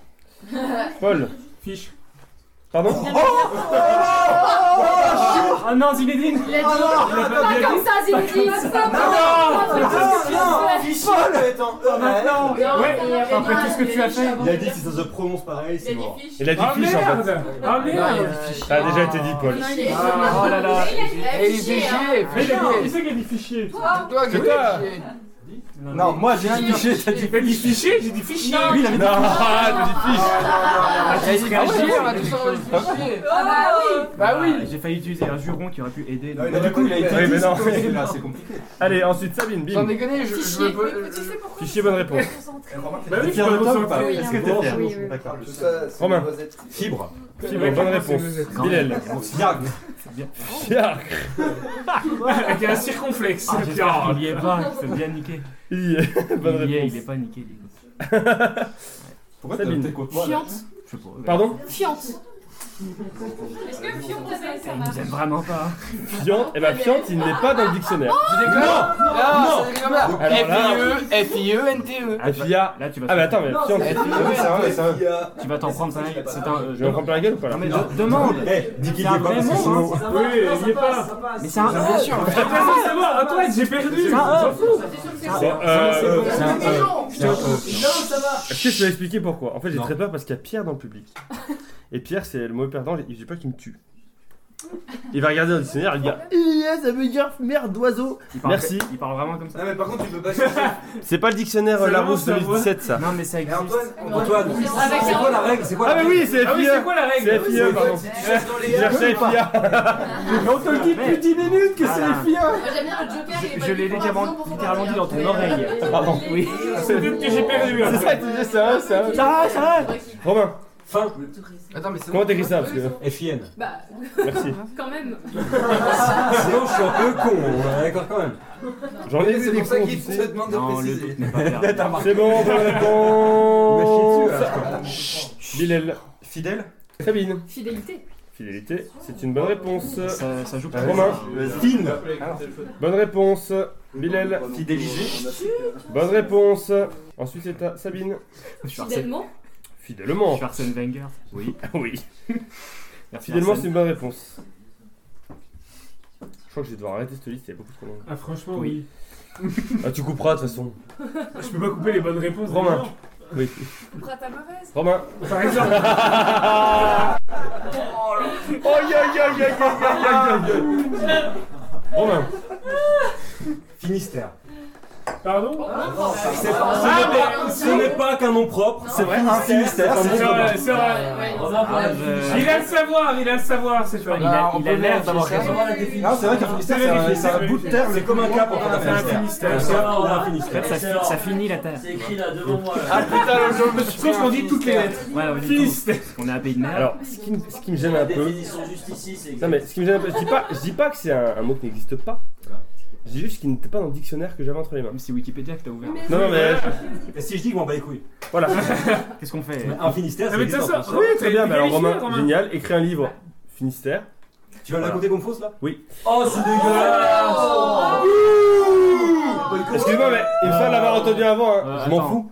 Paul. Fiche. Pardon Oh non, Zinedine Il a dit. Pas comme ça, Zinedine. Maintenant Ouais, après tout ce que tu as fait. Il a dit si ça se prononce pareil, c'est mort. Il a dit Ah fiche en fait. Ah merde Ça a déjà été dit, Paul. Non, Oh là là. Et il non, a dit fichier C'est toi non, non moi j'ai dit fichier, t'as dit J'ai dit fichier, j'ai dit fichier. Non, Lui, il avait dit fichier. Non, t'as dit fichier. Ah bah oui. Bah oui. J'ai failli utiliser un juron qui aurait pu aider. Mais du coup, il a été dit. Mais non, c'est compliqué. Allez, ensuite Sabine, bim. J'en ai connu, je peux. Fichier, bonne réponse. Bah oui, bonne réponse. Est-ce que t'es fier D'accord. Romain, fibre. Fibre, bonne réponse. Bilal. Fiacre. Fiacre. Avec un circonflexe. Ah, J'espère qu'il y est pas, il s'est bien niqué. Il y est. Bonne Il y est, réponse. il est pas niqué. il est- Pourquoi t'as moi là Fiante. Pardon? Fiante. Est-ce que Fion t'appelle ça Il nous aime vraiment pas. Fiante. Eh ben, Fiante, il n'est pas dans le dictionnaire. Tu déconnes Non, ça. Là- F-I-E, F-I-E-N-T-E. Ah, FIA. Là, tu vas. Ah, mais attends, mais. F-I-E, c'est vrai. Tu vas t'en prendre plein la gueule. C'est un. Je vais en prendre plein la gueule ou pas là Non mais de- demande. Eh, dis qu'il est un pas parce que mot, sinon. Oui, il est pas. Mais c'est un. Bien sûr. Savoir, Antoine, j'ai perdu. C'est un E. C'est un- Bon, c'est bon. C'est un E. C'est un E. Est-ce que je peux expliquer pourquoi? En fait, j'ai Non. très peur parce qu'il y a Pierre dans le public. Et Pierre, c'est le mauvais perdant, j'ai j'ai peur qu'il me tue. Il va regarder dans le dictionnaire, il va dire Il y a, ça veut dire merde d'oiseau. Il parle- Merci. Il parle vraiment comme ça. Non, mais par contre, tu peux pas chercher. C'est pas le dictionnaire C'est euh, Larousse voix. 2017, ça. Non mais ça Mais existe. Antoine, Antoine, Avec c'est un- quoi la règle? C'est quoi Ah, la mais règle? oui, c'est Ah oui, FIE. c'est quoi la règle? C'est FIE, pardon. Tu cherches dans les FIA. Mais on te le dit depuis 10 minutes que c'est Ah. les filles. Moi j'aime bien le Joker, il est Je, pas l'ai littéralement, raison pour son littéralement dit dans ton oreille. Pardon. Oui. C'est peut-être que j'ai perdu. C'est ça, tu disais ça, ça. Ça va, ça va. Romain, Fin. Attends, mais c'est comment t'écris ça parce que... FIN. Bah, Merci. quand même. Sinon, je suis un peu con, hein, d'accord quand même. J'en ai vu C'est des pour ça cons, qu'il tu te demande de Non, le préciser. n'est pas. C'est bon, bonne réponse. Bilal. Fidèle Sabine. Fidélité. Fidélité, c'est une bonne réponse. Ça, ça joue pas. Romain. Fine. Bonne réponse. Bilal. Fidélisé. Bonne réponse. Ensuite, c'est à Sabine. Je suis Arsène, Fidèlement. Fidèlement. Schwarzenegger. Oui. Ah oui. Fidèlement, c'est une bonne réponse. Je crois que je vais devoir arrêter cette liste, il y a beaucoup trop long. Ah, franchement, oui. Ah, tu couperas de toute façon. Je peux pas couper les bonnes réponses. Romain. Oui. Couperas ta mauvaise. Romain. Par exemple. Oh Romain. Finistère. Pardon C'est pas- ce n'est- Ce n'est pas qu'un nom propre, c'est vrai, un Finistère, c'est vrai, c'est vrai. Ah, Il a le savoir, il a le savoir, c'est pas Il a, il a l'air d'avoir raison. Non, c'est vrai qu'un Finistère, c'est un- c'est un bout de terre, C'est comme un cap pour C'est un un Finistère. C'est un En Finistère. fait, ça, fi- ça finit la terre. C'est écrit là devant moi. Ah putain, je Sauf qu'on dit toutes les lettres. On Finistère. qu'on est un pays de merde. Alors, ce qui, me- ce qui me gêne un peu. définition juste ici, c'est Non, mais ce qui me gêne un peu, je dis pas, je dis pas que c'est un, un mot qui n'existe pas. Je dis juste qu'il n'était pas dans le dictionnaire que j'avais entre les mains. C'est Wikipédia que t'as ouvert. Non, non, mais. Et si je dis que m'en bats les couilles Voilà. Qu'est-ce qu'on fait Un Finistère, Ah, ça mais. Oui, très bien. Bah, alors, Romain, génial. Écris un livre Finistère. Tu vas la Voilà. raconter comme fausse là Oui. Oh, c'est dégueulasse Excuse-moi, mais il me semble l'avoir entendu avant. hein. Euh, Je m'en attends. fous.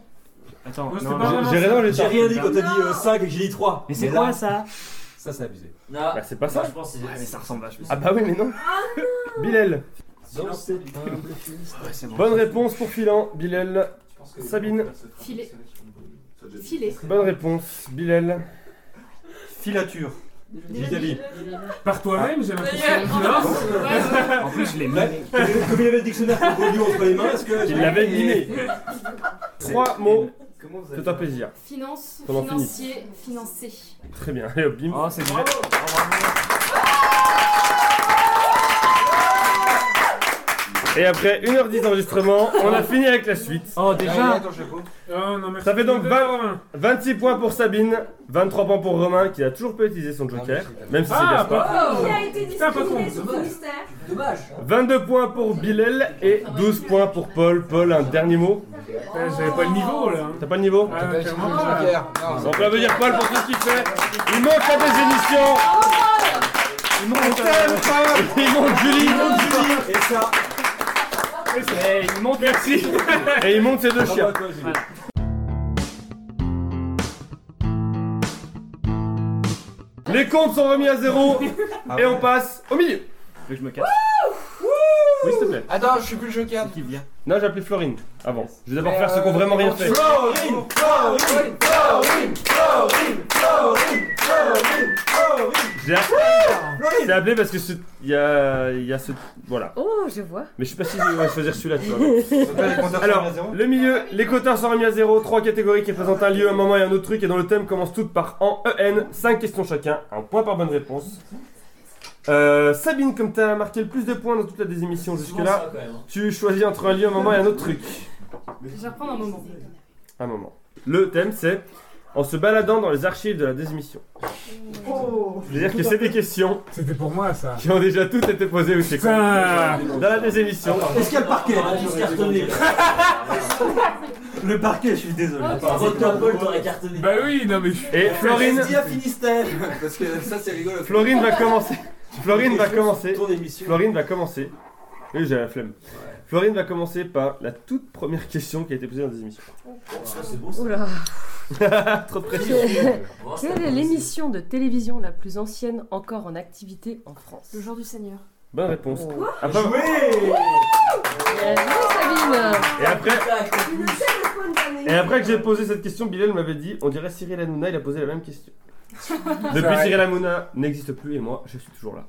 Attends, Ouais, non, c'est non, pas j'ai- vraiment J'ai raison, j'ai J'ai rien dit quand t'as dit euh, 5 et que j'ai dit 3. Mais c'est quoi ça Ça, c'est abusé. Non. Bah, c'est pas ça. je pense que c'est. Ouais, mais ça ressemble vachement. Ah bah oui, mais non. Bilal. Dans cette humble Finistère. Bonne réponse pour Filan. Bilal. Sabine. Filet. Filet. Bonne réponse. Bilal. Filature. Vis-à-vis. Par toi-même, j'ai l'impression. En plus, je l'ai mis. Ouais, comme il avait le dictionnaire pour Bolio entre les mains, est-ce que. Il l'avait mimé. Trois mots. C'est un plaisir. Finance, financier, financé. Très bien. Allez hop, bim. Oh, c'est vrai. Et après 1h10 d'enregistrement, on a fini avec la suite. Oh, déjà Oh. Ça fait donc De 20 Romain. 26 points pour Sabine, 23 points pour Romain qui a toujours pas utilisé son joker, même si c'est Ah, Gaspard. pas. Qui a été Putain, pas con. discriminé sur Finistère Dommage. 22 points pour Bilal et 12 points pour Paul. Paul, un dernier mot? Ouais, J'avais pas le niveau là. T'as pas de niveau? Ah, Bah, clairement j'ai pas. le Joker. Non, Donc là veut dire Paul pour tout ce qu'il fait. Il monte à des émissions. Il monte, il monte Julie, il monte Julie. Et ça. Eh, il monte Merci. Et il monte ses deux chiens. Les comptes sont remis à zéro et on passe au milieu. Je me casse. Oui, s'il te plaît. Attends, je suis plus le Joker. Qui vient Non, j'ai appelé Florine avant. Je vais d'abord faire ceux qui ont euh, vraiment rien fait. Florine, Florine, Florine, Florine, Florine, Florine, Florine. J'ai j'ai appelé parce que ce- il y a, il y a ce. Voilà. Oh, je vois. Mais je sais pas si je vais choisir celui-là, tu vois. Alors, le milieu, les quotas sont remis à zéro. Trois catégories qui représentent un lieu, un moment et un autre truc. Et dont le thème commence toutes par en EN. Cinq questions chacun. Un point par bonne réponse. Euh, Sabine, comme tu as marqué le plus de points dans toute la des émissions jusque-là, hein. tu choisis entre un lieu, un moment et un autre truc. Je vais reprendre un moment. Un moment. Le thème, c'est en se baladant dans les archives de la désémission. C'est-à-dire que c'est des questions C'était pour moi ça. qui ont déjà toutes été posées ou c'est quoi Putain. Dans la désémission. Est-ce qu'il y a le parquet. Le parquet, je suis désolé. Votre Paul t'aurait cartonné. Bah oui, non mais je suis. Et Florine, Dis à Finistère. Parce que ça, c'est rigolo. Florine va commencer. Florine va commencer. Ton émission. Florine va commencer. Oui, j'ai la flemme. Florine va commencer par la toute première question qui a été posée dans des émissions. Ça, c'est beau ça. Oula. Trop de pression. Quelle est commence. l'émission de télévision la plus ancienne encore en activité en France? Le jour du Seigneur. Bonne réponse. Oh. Après- Joué Bien joué, Sabine et après, et après que j'ai posé cette question, Bilal m'avait dit on dirait Cyril Hanouna, il a posé la même question. Depuis. Cyril Hanouna n'existe plus et moi je suis toujours là.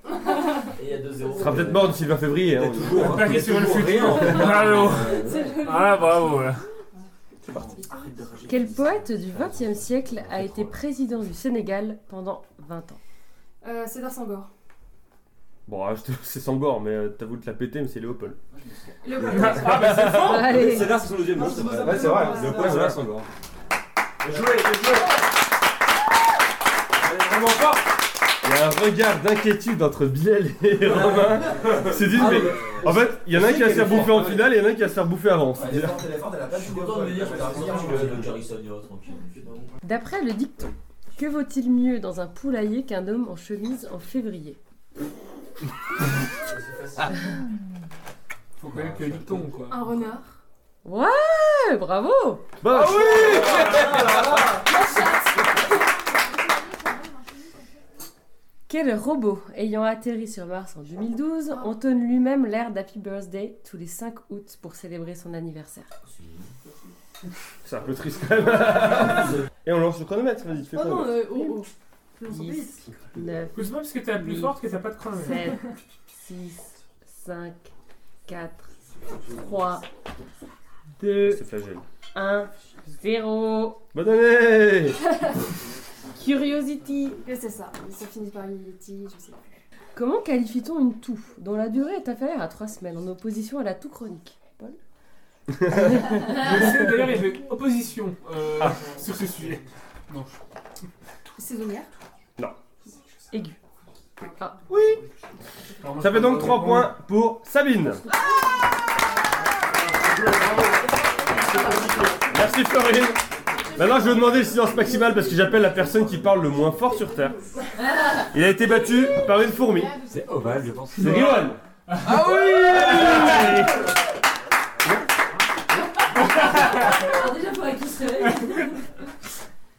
Et il y a 2-0. Il sera peut-être mort d'ici le 20 février. hein. toujours. hein. Y a sur le toujours futur. Bravo. Ah bravo. là. Quel poète du XXe siècle a été président du Sénégal pendant 20 ans? Euh, Cédar Sangor. Bon, ah, je te- c'est Sangor, mais euh, t'as voulu te la péter, mais c'est Léopold. Le Ah bah c'est fort. Allez C'est là, c'est son deuxième nom, c'est vrai. Ouais, c'est vrai. Le point, c'est là, c'est encore. Joué, joué. Vraiment fort Il y a un regard d'inquiétude entre Bilal et Romain. C'est dit, mais en fait, il y en a un qui va se faire bouffer en finale et il y en a un qui va se faire bouffer avant. Je suis content de me dire que t'as raison, le Harrison, il va tranquille. D'après le dicton, que vaut-il mieux dans un poulailler qu'un homme en chemise en février Faut connaître le dicton quoi. Un renard. Ouais, bravo Bon, Quel robot ayant atterri sur Mars en 2012 entonne lui-même l'air d'Happy Birthday tous les 5 août pour célébrer son anniversaire? C'est un peu triste quand même. et on lance le chronomètre, vas-y, tu fais Oh quoi non, là euh, oh, oh. Plus on s'en 10, vite. 9, C'est pas parce que t'es la plus forte que t'as pas de chronomètre. 7, 6, 5, 4, 3, 2, C'est flagelle. 1, 0. Bonne année Curiosity. Que c'est ça. Ça finit par Yeti, je sais plus. Comment qualifie-t-on une toux dont la durée est inférieure à 3 semaines en opposition à la toux chronique Paul D'ailleurs, il y avait opposition euh, sur ce sujet. Non. Saisonnière. Aigu. Ah, Ça fait donc 3 points pour Sabine. Merci Florine. Maintenant, je vais demander le silence maximal parce que j'appelle la personne qui parle le moins fort sur Terre. Il a été battu par une fourmi. C'est ovale, je pense. C'est Riwan. Ah oui Alors déjà, faudrait qu'il se réveille.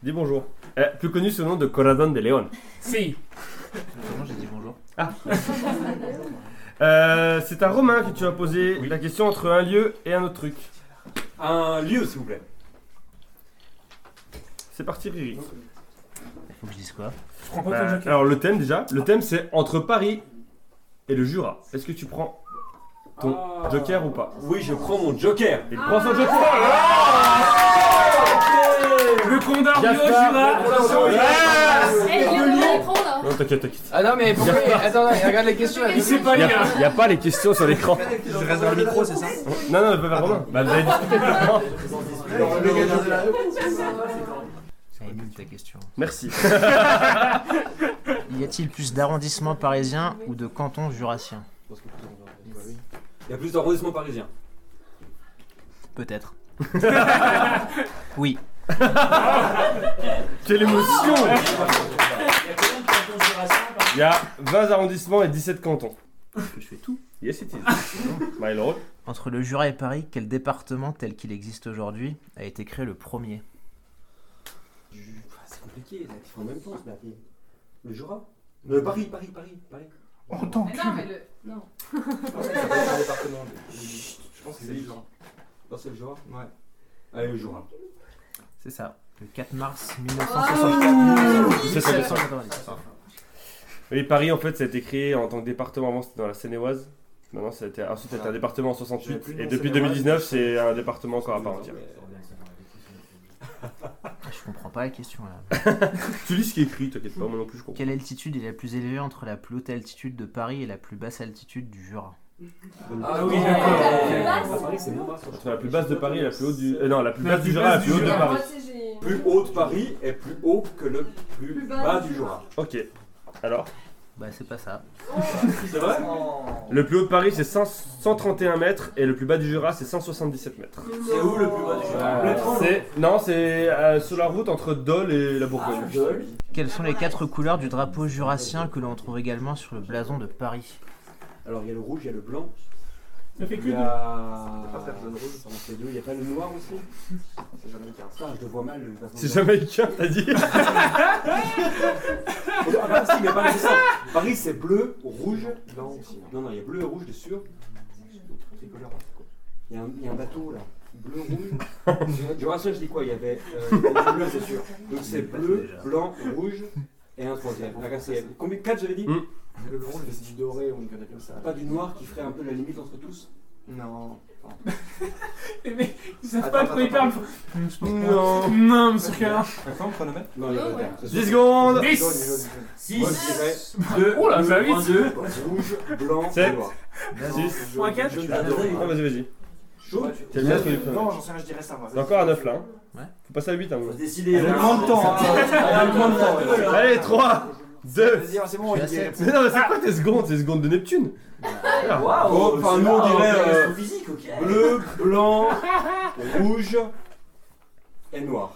Dis bonjour. Euh, plus connu sous le nom de Corazon de Leon. Si. Comment j'ai dit bonjour Ah. Euh, c'est à Romain que tu as posé la question entre un lieu et un autre truc. Un lieu, s'il vous plaît. C'est parti, Riri. Faut que je dise quoi Je prends pas Bah, ton joker. alors le thème déjà, le thème c'est entre Paris et le Jura. Est-ce que tu prends ton joker ou pas Oui, je prends mon joker. Il prend son joker. Le condor du Gaspard, Haut-Jura. Eh, là Non, t'inquiète, t'inquiète. Ah non, mais pourquoi Attends, regarde les questions. Il sait pas Il y, lire. a, pas les questions sur l'écran. Je reste dans le micro, c'est ça Non, non, pas vers Romain. Bah, vous avez discuté maintenant. Ta question. Merci. Y a-t-il plus d'arrondissements parisiens ou de cantons jurassiens? Il y a plus d'arrondissements parisiens. Peut-être. oui. Quelle émotion Il y a 20 arrondissements et 17 cantons. Je fais tout. Yes, it is. My lord. Entre le Jura et Paris, quel département tel qu'il existe aujourd'hui a été créé le premier? Compliqué, font en même temps, ce. Le Jura Le Paris, Paris, Paris, Paris. Oh, tant Mais non, mais le. Non. Je pense que ça peut être un département. Je pense que c'est le Jura. Non, c'est le Jura Ouais. Allez, le Jura. C'est ça. Le 4 mars C'est 1964. ça. Oui, Paris en fait ça a été créé en tant que département avant c'était dans la Seine-et-Oise. Maintenant ça a été ensuite c'était un département en 68 et depuis 2019 c'est un département encore à part entière. Je comprends pas la question là. Tu lis ce qui est écrit, t'inquiète pas, moi non plus je comprends. Quelle altitude est la plus élevée entre la plus haute altitude de Paris et la plus basse altitude du Jura? Ah oui, La plus d'accord. Entre la plus basse de Paris et la plus haute du euh, non, la plus basse du Jura et la plus haute de Paris. Plus haut de Paris est plus haut que le plus, bas. du Jura. OK. Alors, Bah c'est pas ça. C'est vrai le plus haut de Paris c'est 100 131 mètres et le plus bas du Jura c'est 177 mètres. C'est où le plus bas du Jura C'est non, c'est euh, sur la route entre Dole et la Bourgogne. Quelles sont les quatre couleurs du drapeau jurassien que l'on trouve également sur le blason de Paris? Alors, il y a le rouge, il y a le blanc. Ça fait que Il y deux. a. pas. Ça. Il a le noir aussi C'est jamaïcain. Ça, je le vois mal. C'est jamaïcain, t'as dit Ah, bah, si, mais pas nécessaire. Paris, c'est bleu, rouge, blanc aussi. Non, non, il y a bleu et rouge, c'est sûr. C'est Il y, a un- il y a un bateau là. Bleu, rouge. Jurassien, je dis quoi Il y avait euh, bleu, c'est sûr. Donc c'est bleu, blanc, rouge et un troisième. La quatrième. Combien Quatre, j'avais dit Hmm. Le rouge, c'est du doré ou une connerie comme ça. Pas du noir qui ferait un peu la limite entre tous Non. Les mecs, ils savent pas de quoi ils attends, parlent. Non. Non, monsieur Carr. Attends, chronomètre Non, il y a Oh, pas ouais. de 10 secondes. 10 Moi, je dirais deux, Oh là, ça va vite. rouge, blanc, Sept. noir. 6. Point 4 Ah, vas-y, vas-y. Chaud C'est le bien ce que tu Non, j'en sais rien, je dirais ça. moi. Encore à 9 là. hein. Ouais. Faut passer à 8 hein. Faut se décider. Il y a moins de temps. hein. A temps. ouais. Allez, 3, 2. Vas-y, c'est bon, Je il à Mais non, mais c'est quoi tes secondes? C'est les secondes de Neptune. Oh, enfin, nous, on dirait euh, physique, ok. bleu, blanc, rouge et noir.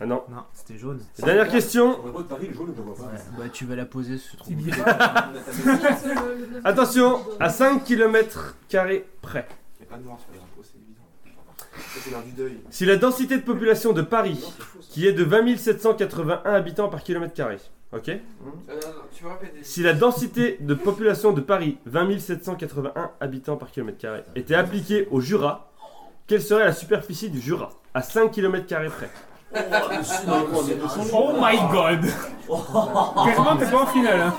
Ah non. Non, c'était jaune. Dernière question. De Paris, le jaune, je le vois pas. Ouais, bah tu vas la poser, ce trop. Attention, à 5 km près. Il n'y a pas de noir sur les drapeaux, c'est évident. Ça, c'est l'heure du deuil. Si la densité de population de Paris, qui est de 20 781 habitants par kilomètre carré, ok Euh, tu Si la densité de population de Paris, 20 781 habitants par kilomètre carré, était appliquée au Jura, quelle serait la superficie du Jura? À 5 km près. Oh my god Clairement, t'es pas en finale. Hein.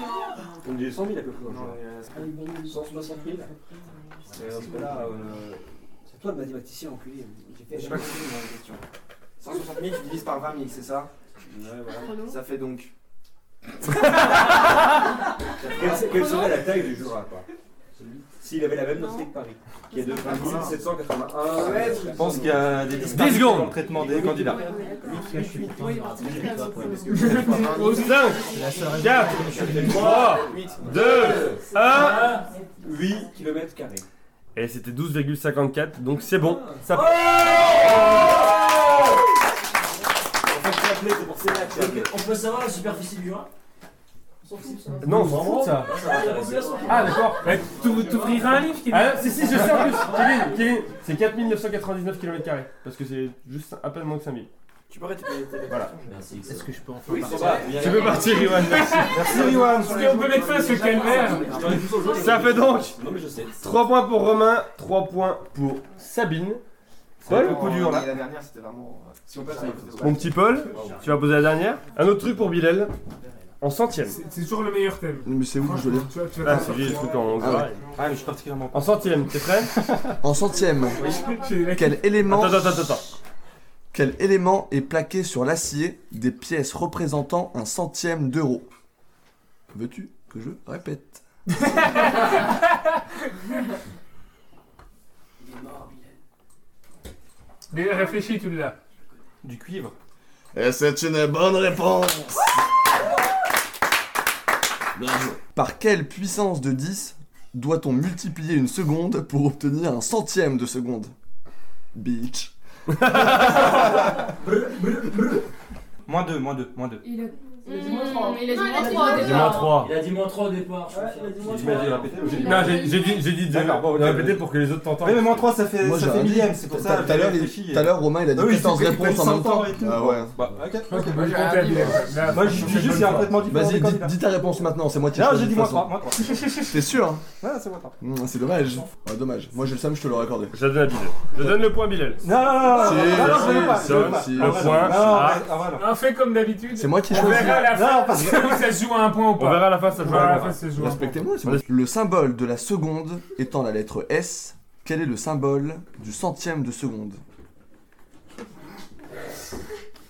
On dit 100 000 à peu près. Non, euh, 160 000. Euh, parce que là, euh, c'est toi le mathématicien enculé. J'ai J'ai fait pas compris la question. 160 000, tu divises par 20 000, c'est ça? Ouais, voilà. Ça fait donc. Quelle, quelle serait la taille du Jura quoi? S'il avait la même densité que Paris, qui est de 20 781. Je pense qu'il y a des 10 disparités secondes. dans le traitement des candidats. 5, 4, 3, 2, 1. 8 km. Et c'était 12,54, donc c'est bon. Ça... c'est pour Cénac. On peut savoir la superficie du vin On s'en fout, ça. Non, on s'en fout de ça. Ah, d'accord. Bah, tu t'ouvriras un livre qui Ah, si, si, je sais en plus. Kevin, Kevin, c'est 4999 km. Parce que c'est juste à peine moins que 5000. Tu peux arrêter tes Voilà. Merci. Est-ce que je peux enfin Oui. Tu peux partir, Iwan, merci. Merci, Iwan. Est-ce qu'on peut mettre fin à ce calvaire Ça fait donc Non, mais je sais. 3 points pour Romain, 3 points pour Sabine. Paul, le coup dur là. La dernière, c'était vraiment. euh, Si on peut, ça Mon petit Paul, tu vas poser la dernière. Un autre truc pour Bilal, en centième. C'est toujours le meilleur thème. Mais c'est où que je dois lire Tu vas- tu Ah, c'est lui le truc en Ah ouais. Mais je suis particulièrement. En centième, t'es prêt? En centième, quel élément, Attends, attends, attends, attends. quel élément est plaqué sur l'acier des pièces représentant un centième d'euro? Veux-tu que je répète? Mais réfléchis, tu l'as. Du cuivre. Et c'est une bonne réponse Par quelle puissance de 10 doit-on multiplier une seconde pour obtenir un centième de seconde? Bitch. Moins 2, moins 2, moins 2. Il a Il a dit moins trois. il a dit il a moins dit trois. moins J'ai moins 3. Il a dit moins 3 au départ. sûr. Tu m'as dit répéter ou j'ai dit Non, j'ai j'ai dit, j'ai dit de, répéter pour que les autres t'entendent. Oui, mais moins 3, ça fait, Moi, ça fait millième, c'est pour Tout ça à que l'heure, il- tout à l'heure, Romain, il a dit Ah oui, 14 c'est qu'il réponses en même 100 temps. tout. Ah ouais. Bah, ok, ok. Moi, je dis juste, une il y a un traitement différent Vas-y, dis, ta réponse maintenant, c'est moi qui Non, j'ai dit moins façon. 3, moins 3. T'es sûr hein Ouais, c'est moins 3. Mmh, C'est dommage. Ouais, dommage. Moi j'ai le Sam, je te l'aurais accordé. Je donne à Bilal. Je donne le point à Bilal. Non, non, non, non. Le Ah, point. Ah. ah, ah. On fait comme d'habitude. C'est moi qui choisis. Verra à la Non, fin parce si ça se joue à un point ou On pas. verra à la fin, ça On joue verra à la à fin si ça se joue à un point. Respectez-moi, c'est. Le symbole de la seconde étant la lettre S, quel est le symbole du centième de seconde?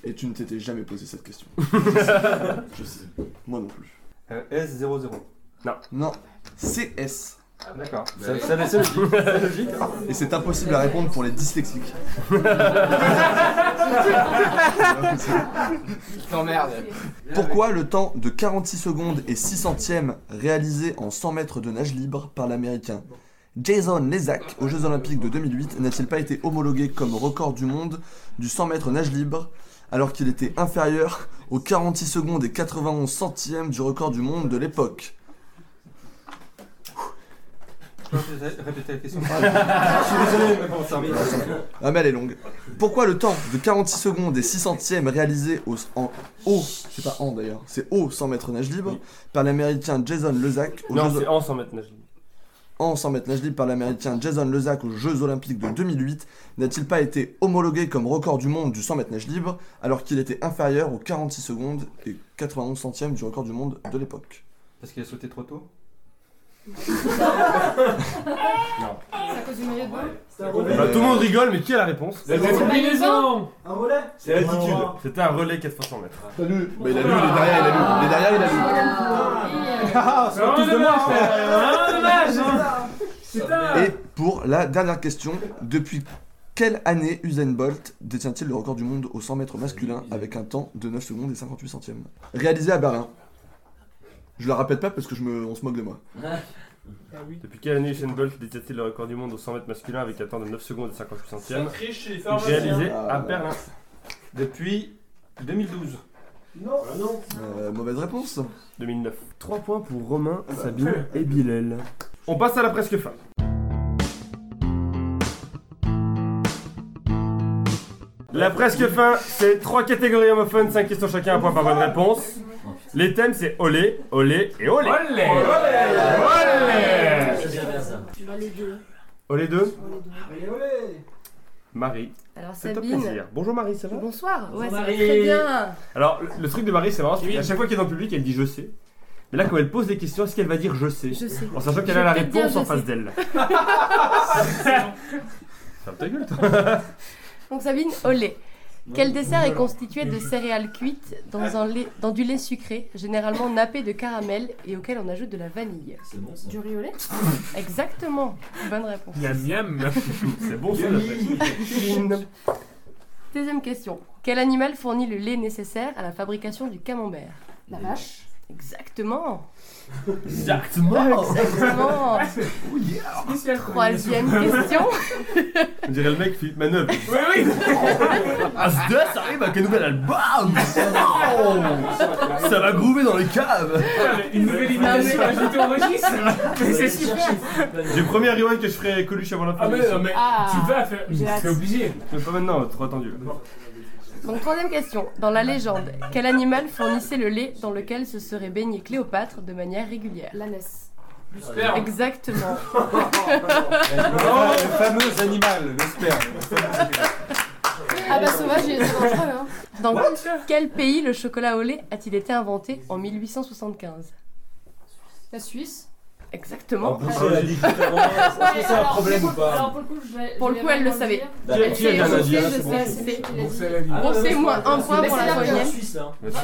Et tu ne t'étais jamais posé cette question. je sais. Moi non plus. Euh, S00. Non. CS. D'accord. Ça ça laisse logique. C'est logique. Et c'est impossible à répondre pour les dyslexiques. Je t'emmerde. Pourquoi le temps de 46 secondes et 6 centièmes réalisé en 100 mètres de nage libre par l'américain Jason Lezac aux Jeux Olympiques de 2008 n'a-t-il pas été homologué comme record du monde du 100 mètres nage libre alors qu'il était inférieur aux 46 secondes et 91 centièmes du record du monde de l'époque? Je peux répéter la question. Je suis désolé, mais bon, c'est un peu. Ah mais elle est longue. Pourquoi le temps de 46 secondes et 6 centièmes réalisé au, en haut, c'est pas en d'ailleurs, c'est au 100 mètres nage libre par l'américain Jason Lezac aux Non, Jeux- c'est en 100 mètres nage. en 100 mètres nage libre par l'américain Jason Lezac aux Jeux Olympiques de 2008 n'a-t-il pas été homologué comme record du monde du 100 mètres nage libre alors qu'il était inférieur aux 46 secondes et 91 centièmes du record du monde de l'époque? Parce qu'il a sauté trop tôt? C'est à cause du maillot de bain Bah, tout le monde rigole, mais qui a la réponse La combinaison Un relais C'est l'altitude. C'était un relais 4 fois 100 mètres. Bah il a lu, il est derrière, il a lu. Il est derrière, il a lu. Ah, c'est tous de moi dommage, hein, dommage, hein. Et pour la dernière question, depuis quelle année Usain Bolt détient-il le record du monde au 100 mètres masculin avec un temps de 9 secondes et 58 centièmes? Réalisé à Berlin. Je la répète pas parce que je me, on se moque de moi. Depuis quelle année Usain Bolt détient-il le record du monde au 100 mètres masculin avec un temps de 9 secondes et 58 centièmes. Réalisé Ah, à ouais. Berlin. Depuis 2012. Non, non. Euh, mauvaise réponse. 2009. 3 points pour Romain, Sabine et Bilal. On passe à la presque fin. La presque fin, c'est 3 catégories homophones, 5 questions chacun, un point par bonne réponse. Les thèmes c'est olé, olé et olé. Olé Olé C'est vas les deux. Olé 2, Allez, allez. Marie. Alors C'est un Sabine. plaisir. Bonjour Marie, ça va? Bonsoir. Ouais, ça va Marie. très bien. Alors, le- le truc de Marie, c'est marrant, parce qu'à chaque fois qu'elle est dans le public, elle dit je sais. Mais là, quand elle pose des questions, est-ce qu'elle va dire je sais Je sais. En sachant qu'elle a la vais peut-être dire réponse en je face sais. d'elle. Ferme ta gueule, toi. Donc Sabine, olé. Quel dessert est constitué de céréales cuites dans, un lait, dans du lait sucré, généralement nappé de caramel et auquel on ajoute de la vanille C'est bon ça. Du riz au lait Exactement. Bonne réponse. Miam miam. C'est bon, ça. Deuxième question. Quel animal fournit le lait nécessaire à la fabrication du camembert? La vache Exactement. Exactement. Exactement. Troisième question. On dirait le mec Philippe Manœuvre. Oui, oui. As2 arrive avec un nouvel album Oh Ça va groover dans les caves Une nouvelle imitation ajoutée au registre. C'est super. J'ai le premier rewind que je ferai Coluche avant la fin Ah, mais, non, mais Ah. tu vas faire. J'ai obligé. Mais pas maintenant, trop attendu. Donc troisième question. Dans la légende, quel animal fournissait le lait dans lequel se serait baignée Cléopâtre de manière régulière? L'ânesse. Exactement. le fameux animal, le sperme. Ah bah sauvage, il est dangereux hein. Dans quel pays le chocolat au lait a-t-il été inventé en 1875 La Suisse. Exactement. En plus, elle a dit tout avant. Est-ce que c'est un alors, problème ou pas Alors pour le coup, je vais- Pour le coup, elle le savait. Qui a- c'est bon. c'est c'est la vie. Bon, c'est un point pour c'est la. Suisse là. Ça.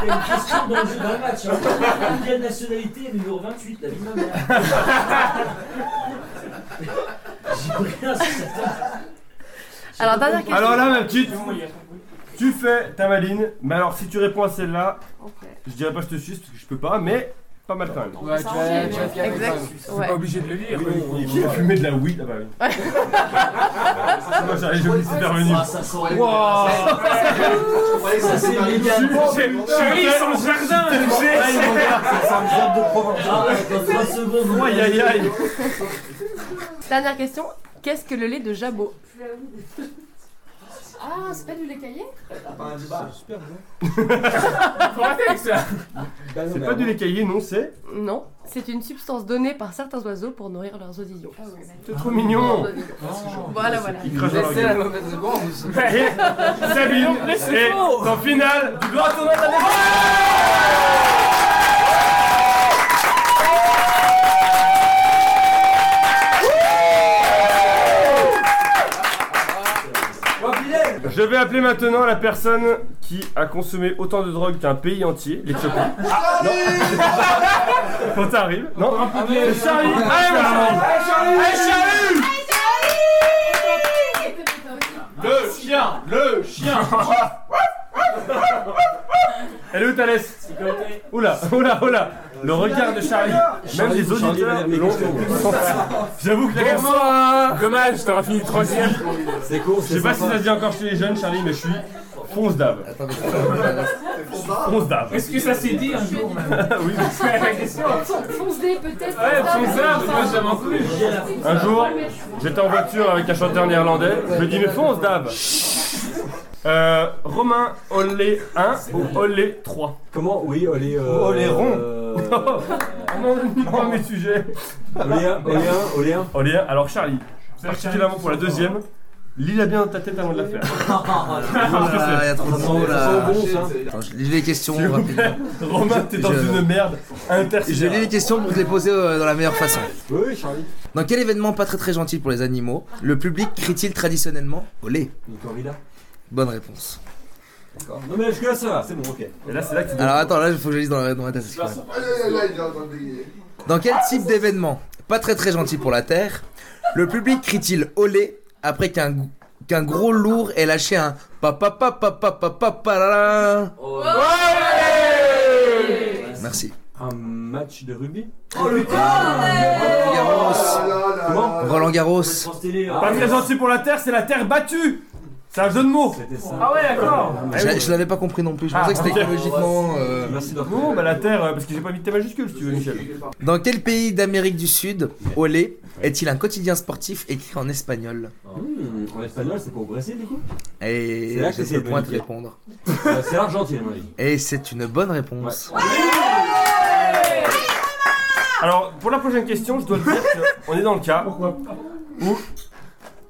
C'était une question dans le jeu d'un match. Hein. Quelle nationalité numéro 28, la vie de ma mère rien sur cette Alors dernière question. Alors là, ma petite, tu fais ta maline, mais alors si tu réponds à celle-là, je dirais pas je te suis parce que je peux pas, mais pas mal quand même. Ouais, tu vas tu vas te calmer Exact. quand même. Pas obligé de le lire. Qui a fumé de la weed Ah bah oui. Moi j'arrive, c'est. Ah, ça Wow. Que ça c'est. Chérie, jardin. Ça diable de Provence. Ah, dans 3 secondes. Aïe aïe aïe. Dernière question. Qu'est-ce que le lait de Jabot? Ah, c'est pas du lait caillé? Faut arrêter avec ça. C'est pas du lait caillé, non, c'est? Non, c'est une substance donnée par certains oiseaux pour nourrir leurs oisillons. C'est trop mignon. Voilà, voilà. Il crache dans Laissez la mauvaise réponse. Et Sabine, et en finale, tu dois retourner ta maison. Je vais appeler maintenant la personne qui a consommé autant de drogue qu'un pays entier, l'Éthiopie. Ah, non. Quand t'arrives, non. Mais- Charlie. Allez, Charlie. Allez, Charlie. Le chien. Le chien. Elle est où Thalès? Oula, oula, oula Le regard de Charlie, même les auditeurs l'ont J'avoue que la. Dommage, t'auras fini troisième. C'est court, Je sais pas si ça se dit encore chez les jeunes, Charlie, mais je suis fonce d'ave. Fonce d'ave. Est-ce que ça s'est dit un jour Oui. C'est la question. Fonce D peut-être. Ouais, fonce d'arbre, moi j'avais entendu. Un jour, j'étais en voiture avec un chanteur néerlandais, je lui dis mais fonce d'ave euh, Romain, Olé 1 ou Olé 3 Comment Oui, Olé. Euh, Olé rond. euh, Ah non, pas mes sujets Olé 1, Olé 1, Olé 1. Olé 1, alors Charlie, particulièrement pour la deuxième, lis-la bien dans ta tête avant de la faire. Ah, il y a trop de mots là. Attends, je lis les questions rapidement. Romain, t'es dans Je- une merde Je intersidérale. lis les questions pour te les poser euh, dans la meilleure façon. Oui, Charlie. Dans quel événement pas très très gentil pour les animaux, le public crie-t-il traditionnellement au lait Une corrida. Bonne réponse. D'accord. Non, mais jusque-là, ça va, c'est bon, ok. Et là, c'est là que tu Alors attends, là il faut que je lise dans, la- dans ma tête. Dans quel type d'événement, pas très très gentil pour la Terre, le public crie-t-il olé après qu'un qu'un gros lourd ait lâché un papa papa papa papa Merci. Un match de rugby? Oh le Roland Garros. Comment Roland Garros. Pas très gentil pour la Terre, c'est la Terre battue C'est un jeu de mots Ah ouais, d'accord. Je, je l'avais pas compris non plus. Je pensais que c'était ok. écologiquement. euh, Merci d'en Non, bah la Terre, euh, parce que j'ai pas mis de tes majuscules si tu veux, Michel. Dans quel pays d'Amérique du Sud, Olé est-il un quotidien sportif écrit en espagnol? Hmm, En espagnol, c'est pour Brésil du coup? Et C'est là que j'ai c'est le point de magnifique. répondre. Euh, C'est l'Argentine, à mon avis. Et c'est une bonne réponse. Alors, pour la prochaine question, je dois te dire qu'on est dans le cas où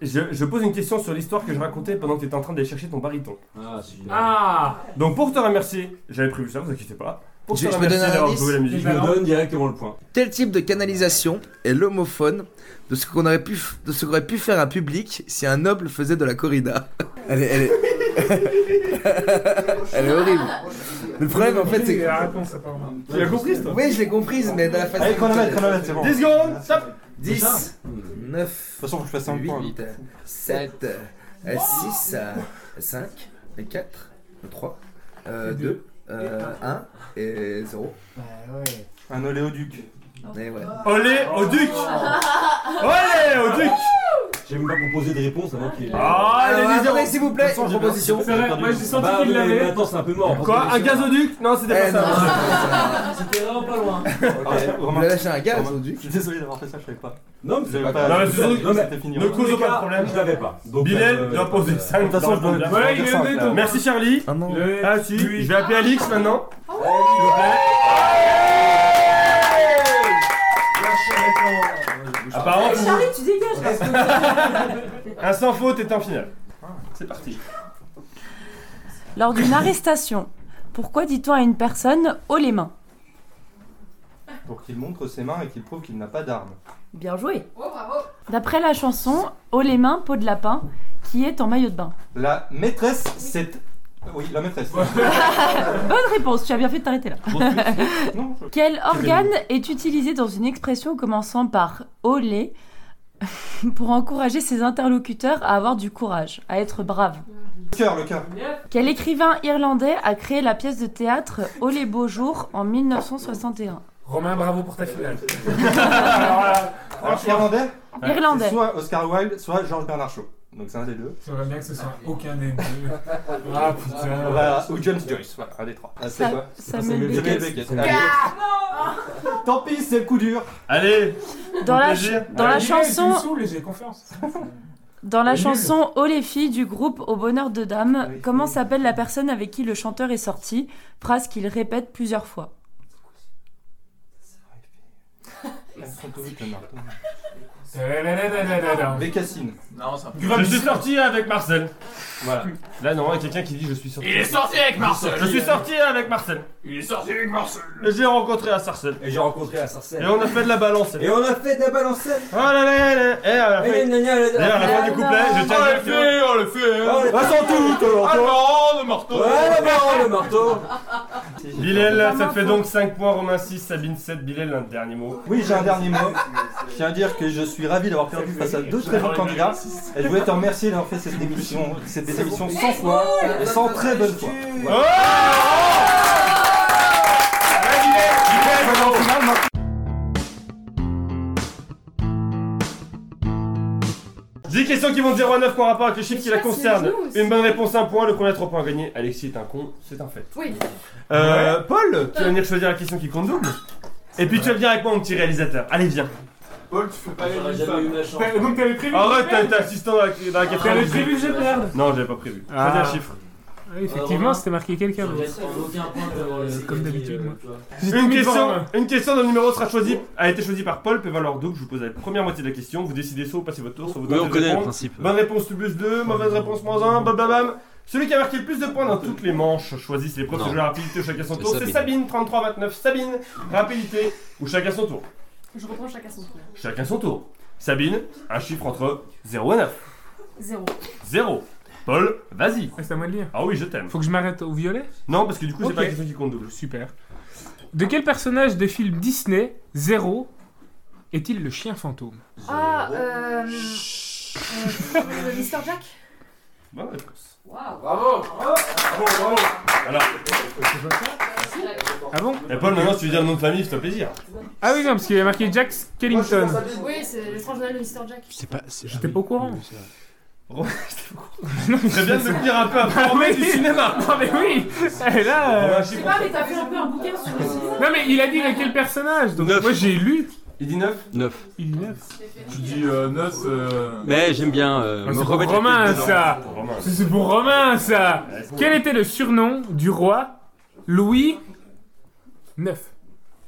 je, je pose une question sur l'histoire que je racontais pendant que tu étais en train d'aller chercher ton baryton. Ah, c'est génial. Ah Donc, pour te remercier, j'avais prévu ça, vous inquiétez pas. Pour Je- te je peux remercier donner un d'avoir indice joué la musique. Je me donne directement le point. Quel type de canalisation est l'homophone de ce qu'on aurait pu f- de ce qu'aurait pu faire un public si un noble faisait de la corrida? Elle est elle est Elle est horrible. Le problème en fait c'est la réponse apparemment. Tu l'as compris, toi? Oui, je l'ai comprise mais dans la façon Allez, chronomètre, chronomètre, c'est bon. 10 secondes, stop 10 9 De toute façon, faut que je fasse un point. 8 7 6 5 4 3 2 Euh, 1 et 0. Bah Un oléoduc. Et ouais. Olé au duc Olé au duc J'ai même pas proposé de réponse avant qu'il. Ah, Alors, les attendez, s'il vous plaît, une proposition. C'est vrai, moi j'ai senti Bah, qu'il mais l'avait. attends, c'est un peu mort. Quoi Un gazoduc? Non, c'était Eh, pas non, ça. C'était vraiment pas loin. Vous avez lâché un gaz au duc Je suis désolé d'avoir fait ça, je savais pas. Non, mais c'est pas. Non, mais c'était fini. Ne hein. cause pas de problème. Je l'avais pas. Donc, Bilal euh, doit poser 5 De toute façon, je il est Merci Charlie. Ah Ah si, je vais appeler Alix maintenant. S'il vous plaît. Apparemment, Charlie, tu dégages. un sans faute est en finale. C'est parti. Lors d'une arrestation, pourquoi dit-on à une personne haut les mains Pour qu'il montre ses mains et qu'il prouve qu'il n'a pas d'arme. Bien joué. Oh, bravo. D'après la chanson Haut les mains, peau de lapin, qui est en maillot de bain. La maîtresse, c'est. Oui, la maîtresse. Bonne réponse, tu as bien fait de t'arrêter là. Non, je- Quel organe est utilisé dans une expression commençant par olé pour encourager ses interlocuteurs à avoir du courage, à être brave? Le cœur, le cœur. Quel écrivain irlandais a créé la pièce de théâtre les beaux jours en 1961 Romain, bravo pour ta finale. Alors, irlandais Irlandais. C'est Soit Oscar Wilde, soit Georges Bernard Shaw. Donc c'est un des deux. J'aimerais bien que ce soit aucun des deux. Ah putain. Voilà, ou James Joyce, voilà, un des trois. Ah, c'est Ça- quoi Samuel Beckett. Allez. Tant pis, c'est le coup dur. Allez Dans la, plaisir. dans la chanson, saoules et j'ai confiance. dans la chanson Oh les filles du groupe Au bonheur de dames, comment s'appelle la personne avec qui le chanteur est sorti? Phrase qu'il répète plusieurs fois. Bécassine. Non. Je suis sorti avec Marcel. Voilà. Là, non, il y a quelqu'un qui dit je suis sorti. Il est sorti avec Marcel. Je suis sorti avec Marcel. Il est sorti avec Marcel. Et j'ai rencontré à Sarcelles. Et j'ai rencontré à Sarcelles. Et on a fait de la balance. Et on a fait de la balancette. Oh là là là là. Et à la fin, Eh, du couplet, je tiens On à le fait, on le fait. Ah, sans tout, alors, Ah toi. non, le marteau. Ouais, le marteau, le marteau. Bilal, ça te fait donc 5 points, Romain 6, Sabine 7, Bilal, un dernier mot. Oui, j'ai un dernier mot. Je tiens à dire que je suis ravi d'avoir perdu face à deux très bons candidats. Et je voulais te remercier d'avoir fait cette émission, cette émission 100 fois et 100 très finale, maintenant- 10 questions qui vont de 0 à 9 qui ont rapport avec les chiffres qui la aussi. Une bonne réponse, un point. Le premier à 3 points à gagner. Alexis est un con, c'est un fait. Oui. Euh, Paul, tu vas venir choisir la question qui compte double. Et puis tu vas venir avec moi, mon petit réalisateur. Allez, viens. Paul, tu fais pas J'aurais les jamais eu ma chance. T'as- Donc t'avais prévu. Arrête, t'as été assistant dans la, dans la T'avais prévu que je perde. Non, j'avais pas prévu. Ah. Choisis un chiffre. Ah, Effectivement, c'était marqué quelqu'un en aucun point Comme d'habitude, euh, moi. tu vois. J'étais Une mis devant, question, une question dont le numéro sera choisi, a été choisi par Paul, double. Je vous pose la première moitié de la question. Vous décidez soit vous passez votre tour, soit vous Oui, tentez on de connaît le répondre. principe. Bonne réponse plus 2, mauvaise réponse moins 1, bam bam bam. Celui qui a marqué le plus de points dans toutes les manches choisit l'épreuve Non. de jeu à rapidité où chacun son C'est tour. C'est Sabine. Sabine, 33-29. Sabine, rapidité où chacun son tour. Je reprends chacun son tour. Chacun son tour. Sabine, un chiffre entre 0 et 9. Zéro. 0. Paul, vas-y. Ah, c'est à moi de lire. Ah oui, je t'aime. Faut que je m'arrête au violet? Non, parce que du coup, c'est Ok. pas la question qui compte double. Super. De quel personnage de film Disney, Zéro, est-il le chien fantôme? Ah, euh. euh, euh, Mr. Jack? Bonne réponse. Waouh. Bravo. Bravo, bravo. Alors, Ah bon et Paul, maintenant, si tu veux dire le nom de famille, c'est un plaisir. Ah oui, non, parce qu'il y a marqué Jack Skellington. Oui, c'est l'étrange de Mr. Jack. C'est pas. J'étais pas au courant. Très bien de devenir un peu Ah, informé mais- du cinéma. Non mais oui Et là... euh, Je sais pas, mais t'as fait un peu un bouquin sur le cinéma. Non mais il a dit lequel personnage, donc Neuf. moi j'ai lu. Il dit 9 9. Il dit neuf. Tu dis 9. Mais j'aime bien euh, Ah, me c'est pour remettre les Romain dedans. ça. C'est pour Romain ça Quel était le surnom du roi Louis IX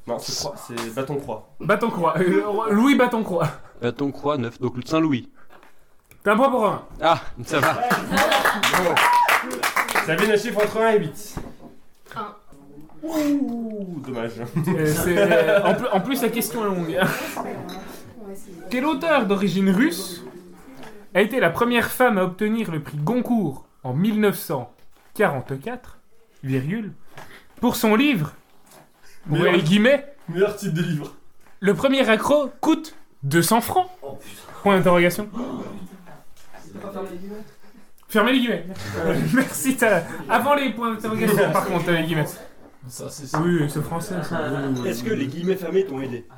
Non, c'est croix, c'est bâton croix. Bâton Croix. Euh, le roi- Louis Bâton Croix. Bâton croix 9. Donc le Saint-Louis. T'as un point pour Romain. Ah, ça va. Sabine, un chiffre entre 1 et 8. Ouh, dommage. Euh, c'est- euh, en, plus, en plus la question est longue. Quel auteur d'origine russe a été la première femme à obtenir le prix Goncourt en 1944, virgule, pour son livre, Meilleur- les guillemets, Meilleur titre de livre. le premier accro coûte 200 francs? Point d'interrogation. Fermez les guillemets. Euh, merci, t'as- avant les points d'interrogation par contre, les guillemets. Ça, c'est Oui, c'est français. ça. Est-ce que les guillemets fermés t'ont aidé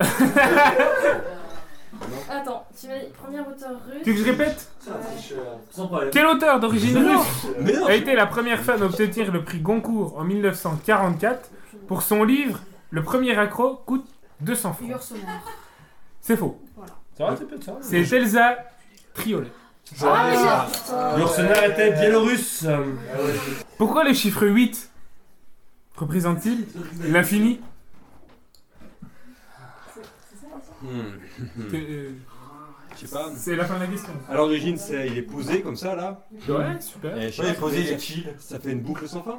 Attends, tu m'as dit premier auteur russe. Tu veux que je répète Sans problème. Quel auteur d'origine russe mais non. a été la première femme à obtenir le prix Goncourt en 1944 pour son livre Le premier accro coûte 200 francs. C'est faux. Ça ça. C'est Elsa Triolet. Ah, Yourcenar était biélorusse. Pourquoi le chiffre 8 représente-t-il l'infini Hmm. Euh, Je sais pas. C'est la fin de la question. À l'origine, c'est il est posé comme ça là. Ouais, super. Et Ouais, chaque posé, il chill. Ça fait une boucle sans fin.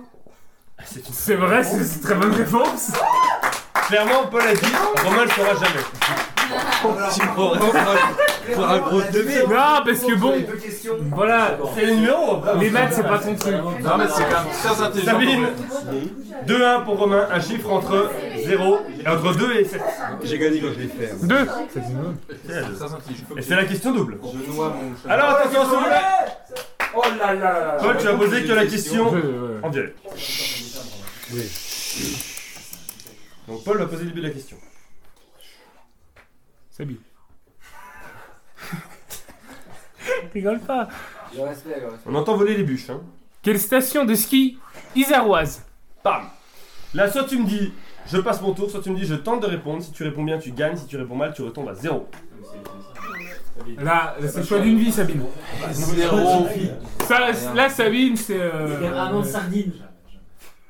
C'est vrai, c'est c'est une très bonne réponse. Clairement, Paul a dit, Romain le saura jamais. Tu pour un gros devis. Non, parce que bon, voilà, C'est les numéros les maths c'est pas ton truc. Non, mais c'est quand même très intelligent. Sabine 2-1 pour Romain, un chiffre entre 0 et entre 2 et 7. J'ai gagné quand je l'ai fait. 2 C'est très intelligent. Et c'est la question double. Je noie mon chat. Alors attention s'il vous plaît Oh là là Paul, tu as posé que la question en direct. Donc Paul va poser le début de la question. Sabine. Rigole pas. Le respect, le respect. On entend voler les bûches. Hein. Quelle station de ski iséroise Bam Là, soit tu me dis je passe mon tour, soit tu me dis je tente de répondre. Si tu réponds bien, tu gagnes. Si tu réponds mal, tu retombes à 0. Là, c'est le choix d'une vie, Sabine. Zéro. Ça, là, Sabine, c'est. Il y a un an Euh... de sardine.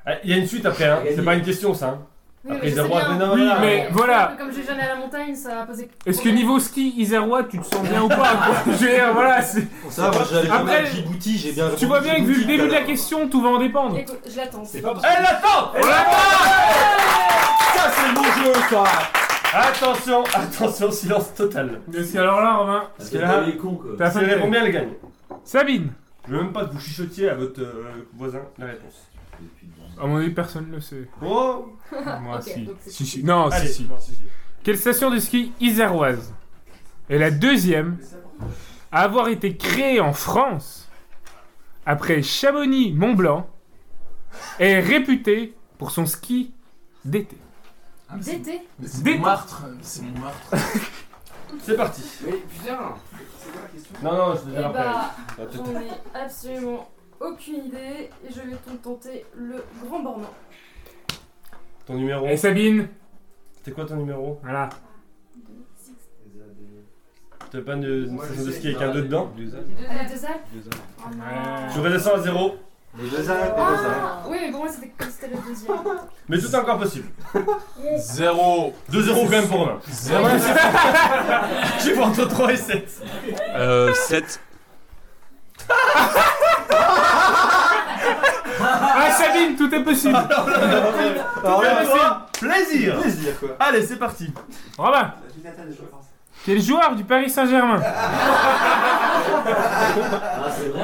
Ah, Il y a une suite après, hein. c'est pas une question ça. Hein. Oui, Après mais je sais 0 à bien. non, Oui, voilà. mais voilà. Comme j'ai jamais à la montagne, ça va poser. Est-ce que niveau ski isérois, tu te sens bien ou pas quoi Je veux dire, voilà. c'est- Ça, moi j'avais Après, à Djibouti, j'ai bien Tu vois bien que vu le Djibouti, début de la l'heure. question, tout va en dépendre. Écoute, je l'attends. C'est pas parce Elle l'attend Elle Ça, c'est le bon jeu, ça Attention, attention, silence total. Merci, alors là, Romain. Parce que là, les cons quoi. T'as si fait elle répond bien, elle gagne. Sabine. Je veux même pas que vous chuchotiez à votre euh, voisin la réponse. À mon avis, personne ne le sait. Oh Moi, Ok, si. donc c'est Si, si. Non, Allez, si, si. non, si, si. Quelle station de ski iséroise est la deuxième à avoir été créée en France après Chamonix-Mont-Blanc et est réputée pour son ski d'été? D'été? Mais c'est Des- Montmartre. C'est Montmartre. C'est parti. Mais putain, c'est quoi la question Non, non, je te Eh dirai après. bah, j'en ai absolument aucune idée et je vais donc tenter le grand bornand. Ton numéro. Et Sabine C'était quoi ton numéro Voilà. T'as pas une, une station de ski avec un 2 dedans la deux Alpes Oh non. Ouais. Je redescends à 0. Les deux Alpes, les deux Alpes. Ah, Oui, mais pour moi c'était comme c'était le deuxième. Mais tout est encore possible. Zéro. 2-0 quand même pour Romain. Zéro. J'ai entre 3 et 7. Euh, 7. Ah, Sabine, tout est possible Alors là, toi, plaisir Plaisir quoi. Allez, c'est parti. Romain Quel joueur du Paris Saint-Germain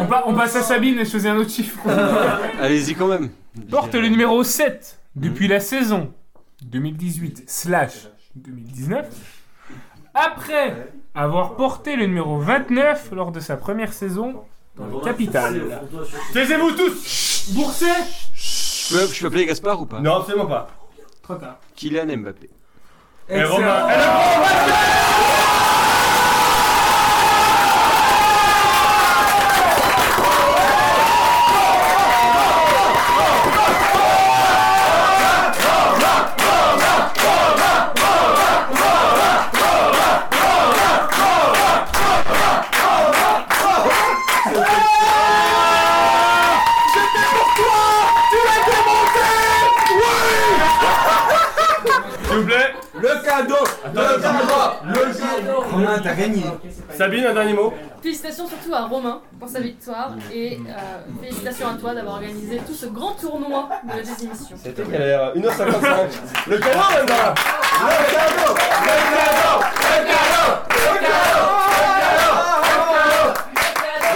on, pa- on passe à Sabine et je faisais un autre chiffre. Allez-y quand même. Porte le numéro 7 depuis la saison 2018/2019. Après avoir porté le numéro 29 lors de sa première saison dans le Capital. Taisez-vous tous Bourset Je peux, je peux appeler Gaspard ou pas? Non, absolument pas. Trop tard. Kylian Mbappé. Et Romain, vous plaît. Le cadeau Le cadeau Le cadeau Romain, t'as gagné. Sabine, un dernier mot Félicitations surtout à Romain pour sa victoire et euh, félicitations à toi d'avoir organisé tout ce grand tournoi de la désémission. C'était qu'elle a l'air 1h55. Le cadeau, même là Le cadeau Le cadeau Le cadeau Le cadeau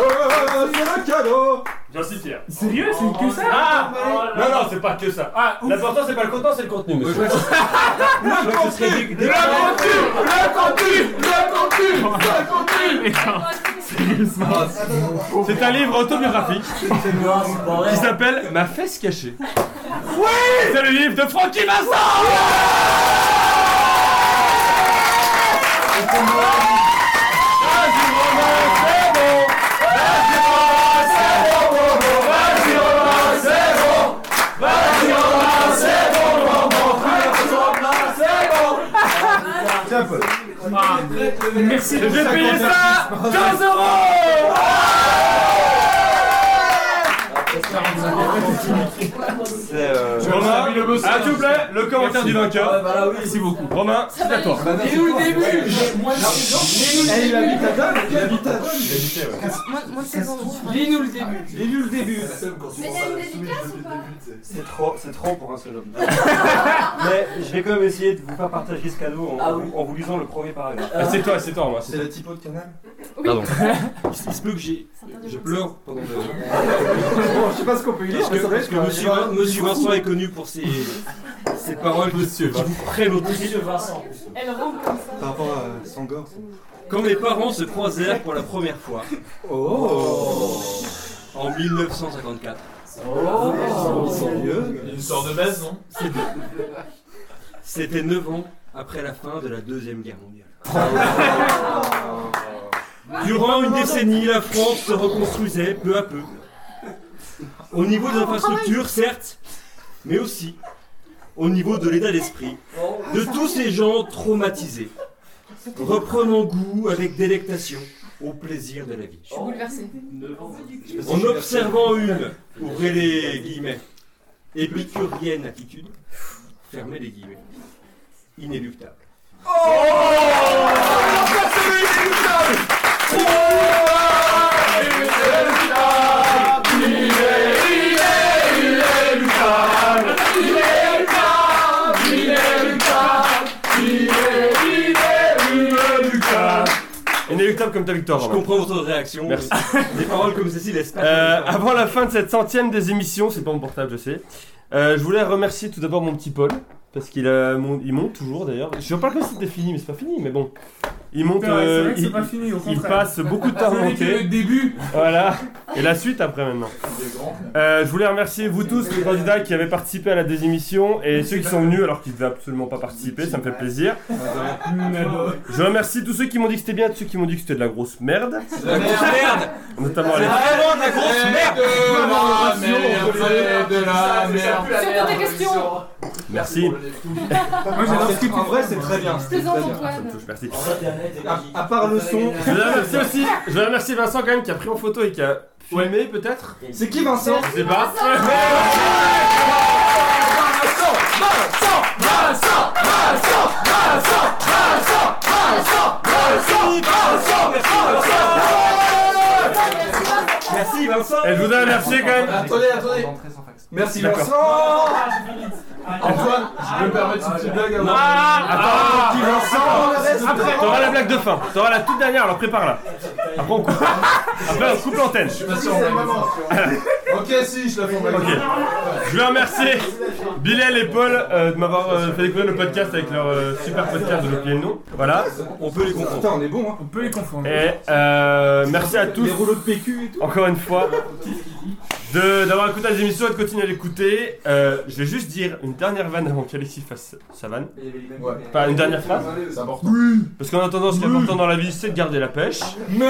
Oh, c'est le cadeau J'en suis fier. Sérieux, c'est que ça Ah Non, non, c'est pas que ça. Ah. L'important, c'est pas le content, c'est le contenu, monsieur. Le contenu Le contenu Le contenu Le contenu Le contenu Sérieusement. C'est un livre autobiographique qui s'appelle Ma fesse cachée. Oui C'est le livre de Francky Vincent Merci. Vais payer ça 15 euros. Romain, ah, s'il vous plaît, le commentaire du vainqueur. Merci beaucoup. Romain, c'est à toi. Et où le début il habite à Dole Il habite à Dole Moi, moi c'est bon. Lis-nous le début. Lis-nous le début. Mais il y a une dédicace ou pas C'est trop, c'est trop pour un seul homme. Mais je vais quand même essayer de vous faire partager ce cadeau en, Ah oui. en vous lisant le premier paragraphe. Ah, c'est toi, c'est toi, moi. C'est le typo de canal Pardon. Il se peut que j'ai, je pleure pendant le. Sais pas ce qu'on peut y lire, Parce que, parce que monsieur, monsieur Vincent est connu pour ses, ses paroles qui, qui vous prennent au. Monsieur Vincent. Elle rentre comme ça. Par rapport à Sangor. Quand mes parents se croisèrent pour la première fois. Oh En 1954. Oh, Sérieux? Une sorte de baisse, non? C'était- C'était 9 ans après la fin de la Deuxième Guerre mondiale. Durant une décennie, la France se reconstruisait peu à peu. Au niveau des infrastructures, certes, mais aussi au niveau de l'état d'esprit de tous ces gens traumatisés, reprenant goût avec délectation au plaisir de la vie. Je suis bouleversée. En observant une, ouvrez les guillemets, épicurienne attitude, fermez les guillemets, inéluctable. Inéluctable comme ta victoire. Je comprends votre réaction. Merci. Des paroles comme ceci laissent pas. Euh, avant la fin de cette centième des émissions, c'est pas mon portable, je sais. euh, je voulais remercier tout d'abord mon petit Paul. Parce qu'il a mon- il monte toujours d'ailleurs. Je parle comme si c'était fini, mais c'est pas fini. Mais bon, il monte. Vrai, euh, vrai que c'est il, pas fini, au il contraire. passe beaucoup de temps à monter. le début. Voilà. Et la suite après maintenant. Euh, je voulais remercier vous tous les candidats qui avaient participé à la désémission et ceux qui sont venus alors qu'ils devaient absolument pas participer. Ça me fait plaisir. Je remercie tous ceux qui m'ont dit que c'était bien, et ceux qui m'ont dit que c'était de la grosse merde. De la grosse merde Notamment les. Vraiment de la grosse merde de la merde. Surtout tes questions. Merci. Moi En vrai, c'est très bien. Je c'est plaisante très bien. Antoine. Ça me touche, merci. À, à part le son. Je voulais remercier aussi, je remercier Vincent quand même qui a pris en photo et qui a filmé peut-être. C'est qui Vincent Je sais pas. Merci Vincent Et je voudrais remercier quand même. Attendez, attendez. Merci. Vincent Antoine, je peux me permettre une petite blague avant Ah, attends, Qui Vincent Après, t'auras la blague de fin. T'auras la toute dernière, alors prépare-la. Après on coupe. Après on coupe l'antenne. Je suis pas sûr. Ok, si, je la fais en. Ok. Je veux remercier Bilal et Paul euh, de m'avoir euh, fait découvrir le podcast avec leur euh, super podcast de j'ai oublié le nom. Voilà. On peut les comprendre. Putain, on est bon, hein. On peut les confondre. Et euh, merci à tous. Les rouleaux de PQ et tout. encore une fois, de- d'avoir écouté les émissions et de continuer à l'écouter. Euh, je vais juste dire une dernière vanne avant qu'Alexis fasse sa vanne. Ouais. Pas une dernière phrase. C'est important. Parce qu'en attendant, ce qui est important dans la vie, c'est de garder la pêche. Mais